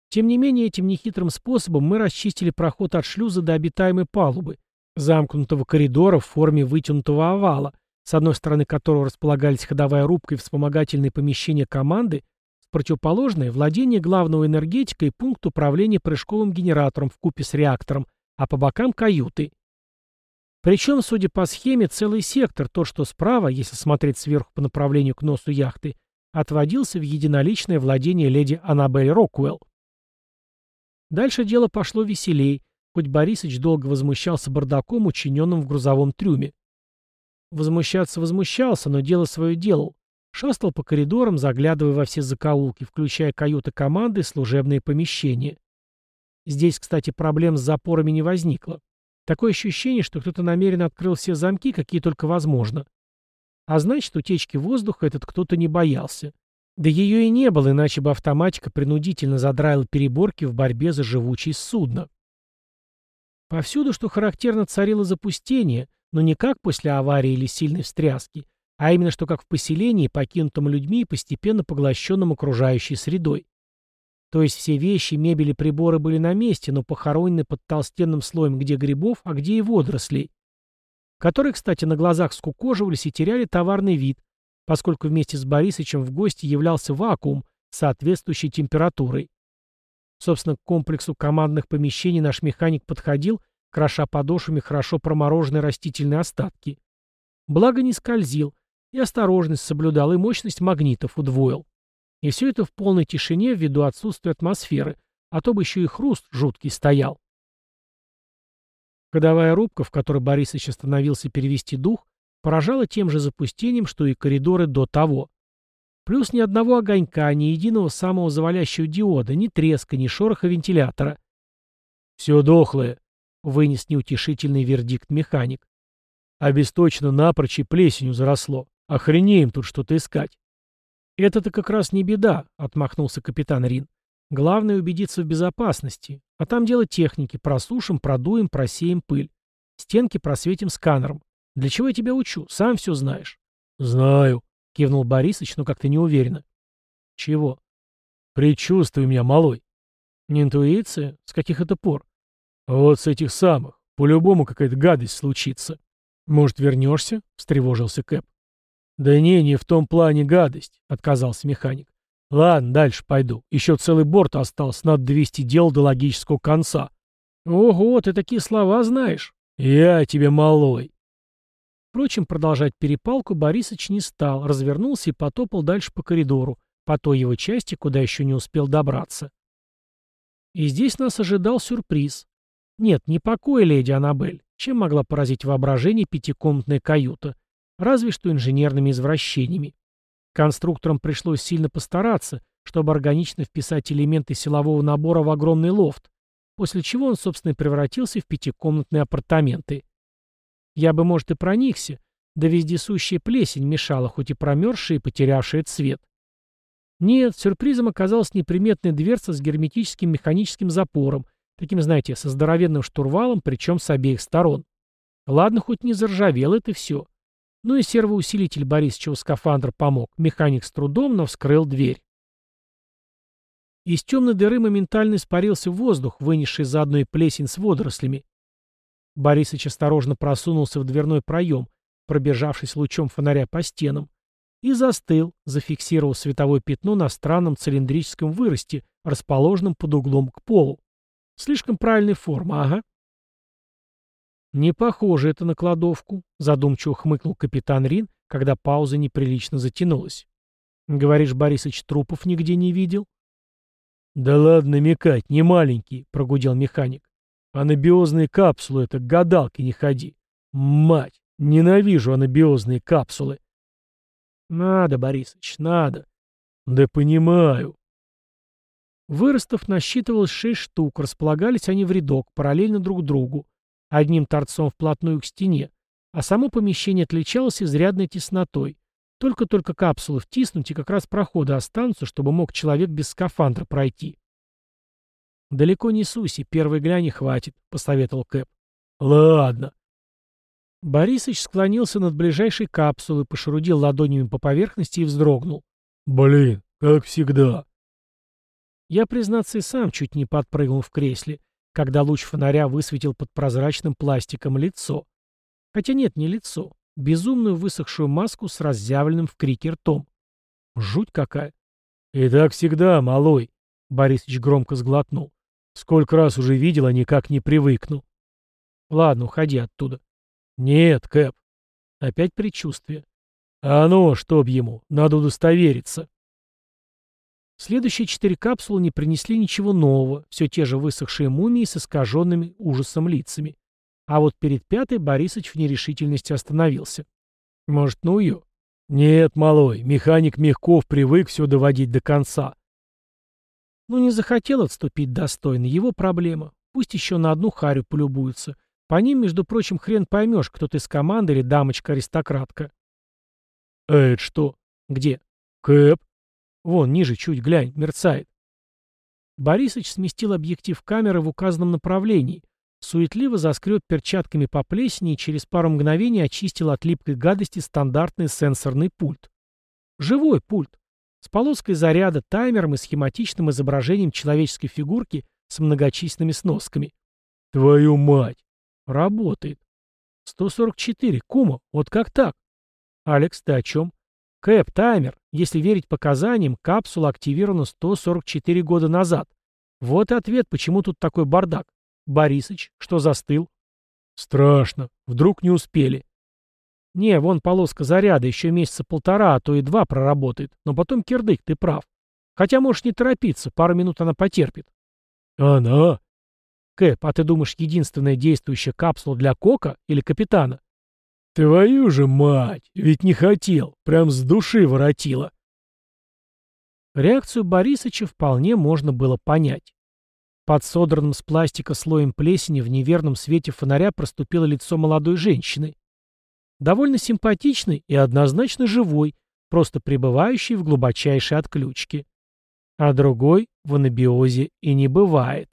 Тем не менее, этим нехитрым способом мы расчистили проход от шлюза до обитаемой палубы, замкнутого коридора в форме вытянутого овала, с одной стороны которого располагались ходовая рубка и вспомогательные помещения команды, с противоположной – владение главного энергетика и пункт управления прыжковым генератором в купе с реактором, а по бокам – каюты. Причем, судя по схеме, целый сектор, то, что справа, если смотреть сверху по направлению к носу яхты, отводился в единоличное владение леди Аннабель Роквелл. Дальше дело пошло веселей, хоть Борисыч долго возмущался бардаком, учиненным в грузовом трюме. Возмущаться возмущался, но дело свое делал. Шастал по коридорам, заглядывая во все закоулки, включая каюты команды и служебные помещения. Здесь, кстати, проблем с запорами не возникло. Такое ощущение, что кто-то намеренно открыл все замки, какие только возможно. А значит, утечки воздуха этот кто-то не боялся. Да ее и не было, иначе бы автоматика принудительно задраила переборки в борьбе за живучесть судна. Повсюду, что характерно, царило запустение, но не как после аварии или сильной встряски, а именно что как в поселении, покинутом людьми и постепенно поглощенном окружающей средой. То есть все вещи, мебель и приборы были на месте, но похоронены под толстенным слоем где грибов, а где и водорослей, которые, кстати, на глазах скукоживались и теряли товарный вид, поскольку вместе с Борисычем в гости являлся вакуум соответствующей температурой. Собственно, к комплексу командных помещений наш механик подходил, кроша подошвами хорошо промороженные растительные остатки. Благо не скользил, и осторожность соблюдал, и мощность магнитов удвоил. И все это в полной тишине ввиду отсутствия атмосферы, а то бы еще и хруст жуткий стоял. Ходовая рубка, в которой Борисович остановился перевести дух, поражала тем же запустением, что и коридоры до того. Плюс ни одного огонька, ни единого самого завалящего диода, ни треска, ни шороха вентилятора. «Все дохлое», — вынес неутешительный вердикт механик. «Обесточено напрочь и плесенью заросло. Охренеем тут что-то искать». «Это-то как раз не беда», — отмахнулся капитан Рин. «Главное убедиться в безопасности. А там дело техники. Просушим, продуем, просеем пыль. Стенки просветим сканером. Для чего я тебя учу? Сам все знаешь». «Знаю», — кивнул Борисыч, но как-то неуверенно. «Чего?» «Предчувствуй меня, малой». «Не интуиция? С каких это пор?» «Вот с этих самых. По-любому какая-то гадость случится». «Может, вернешься?» — встревожился Кэп. «Да не, не в том плане гадость», — отказался механик. «Ладно, дальше пойду. Еще целый борт остался, надо довести дело до логического конца». «Ого, ты такие слова знаешь». «Я тебе малой». Впрочем, продолжать перепалку Борисыч не стал, развернулся и потопал дальше по коридору, по той его части, куда еще не успел добраться. И здесь нас ожидал сюрприз. Нет, не покой леди Аннабель. Чем могла поразить воображение пятикомнатная каюта? Разве что инженерными извращениями. Конструкторам пришлось сильно постараться, чтобы органично вписать элементы силового набора в огромный лофт, после чего он, собственно, превратился в пятикомнатные апартаменты. Я бы, может, и проникся, да вездесущая плесень мешала, хоть и промерзшая и потерявшая цвет. Нет, сюрпризом оказалась неприметная дверца с герметическим механическим запором, таким, знаете, со здоровенным штурвалом, причем с обеих сторон. Ладно, хоть не заржавел это все. Ну и сервоусилитель Борисовича скафандр помог. Механик с трудом, но вскрыл дверь. Из темной дыры моментально испарился воздух, вынесший заодно и плесень с водорослями. Борисыч осторожно просунулся в дверной проем, пробежавшись лучом фонаря по стенам, и застыл, зафиксировав световое пятно на странном цилиндрическом выросте, расположенном под углом к полу. Слишком правильной формы, ага. «Не похоже это на кладовку», — задумчиво хмыкнул капитан Рин, когда пауза неприлично затянулась. «Говоришь, Борисыч трупов нигде не видел?» «Да ладно намекать, не маленький», — прогудел механик. «Анабиозные капсулы — это гадалки не ходи. Мать, ненавижу анабиозные капсулы». «Надо, Борисыч, надо». «Да понимаю». Выростов насчитывалось шесть штук, располагались они в рядок, параллельно друг другу, одним торцом вплотную к стене, а само помещение отличалось изрядной теснотой. Только-только капсулы втиснуть, и как раз проходы останутся, чтобы мог человек без скафандра пройти. «Далеко не суси, первый глянь и хватит», — посоветовал Кэп. «Ладно». Борисыч склонился над ближайшей капсулой, пошерудил ладонями по поверхности и вздрогнул. «Блин, как всегда». Я, признаться, и сам чуть не подпрыгнул в кресле, когда луч фонаря высветил под прозрачным пластиком лицо. Хотя нет, не лицо безумную высохшую маску с разъявленным в крике ртом. Жуть какая. «И так всегда, малой», — Борисович громко сглотнул. «Сколько раз уже видел, а никак не привыкну». «Ладно, уходи оттуда». «Нет, Кэп». Опять предчувствие. «А ну, чтоб ему, надо удостовериться». Следующие четыре капсулы не принесли ничего нового, все те же высохшие мумии с искаженными ужасом лицами. А вот перед пятой Борисыч в нерешительности остановился. Может, ну ее? Нет, малой, механик Мягков привык все доводить до конца. Ну, не захотел отступить достойно, его проблема. Пусть еще на одну харю полюбуется. По ним, между прочим, хрен поймешь, кто ты из команды или дамочка-аристократка. А это что? Где? Кэп. Вон, ниже чуть глянь, мерцает. Борисыч сместил объектив камеры в указанном направлении, суетливо заскреб перчатками по плесени и через пару мгновений очистил от липкой гадости стандартный сенсорный пульт. Живой пульт. С полоской заряда, таймером и схематичным изображением человеческой фигурки с многочисленными сносками. Твою мать! Работает. 144. Кума, вот как так? Алекс, ты о чем? Кэп, таймер. Если верить показаниям, капсула активирована 144 года назад. Вот и ответ, почему тут такой бардак. Борисыч, что застыл? Страшно. Вдруг не успели. Не, вон полоска заряда, еще месяца полтора, а то и два проработает. Но потом кирдык, ты прав. Хотя можешь не торопиться, пару минут она потерпит. Она? Кэп, а ты думаешь, единственная действующая капсула для Кока или капитана? Твою же мать! Ведь не хотел, прям с души воротила. Реакцию Борисыча вполне можно было понять. Под содранным с пластика слоем плесени в неверном свете фонаря проступило лицо молодой женщины. Довольно симпатичной и однозначно живой, просто пребывающей в глубочайшей отключке. А другой в анабиозе и не бывает.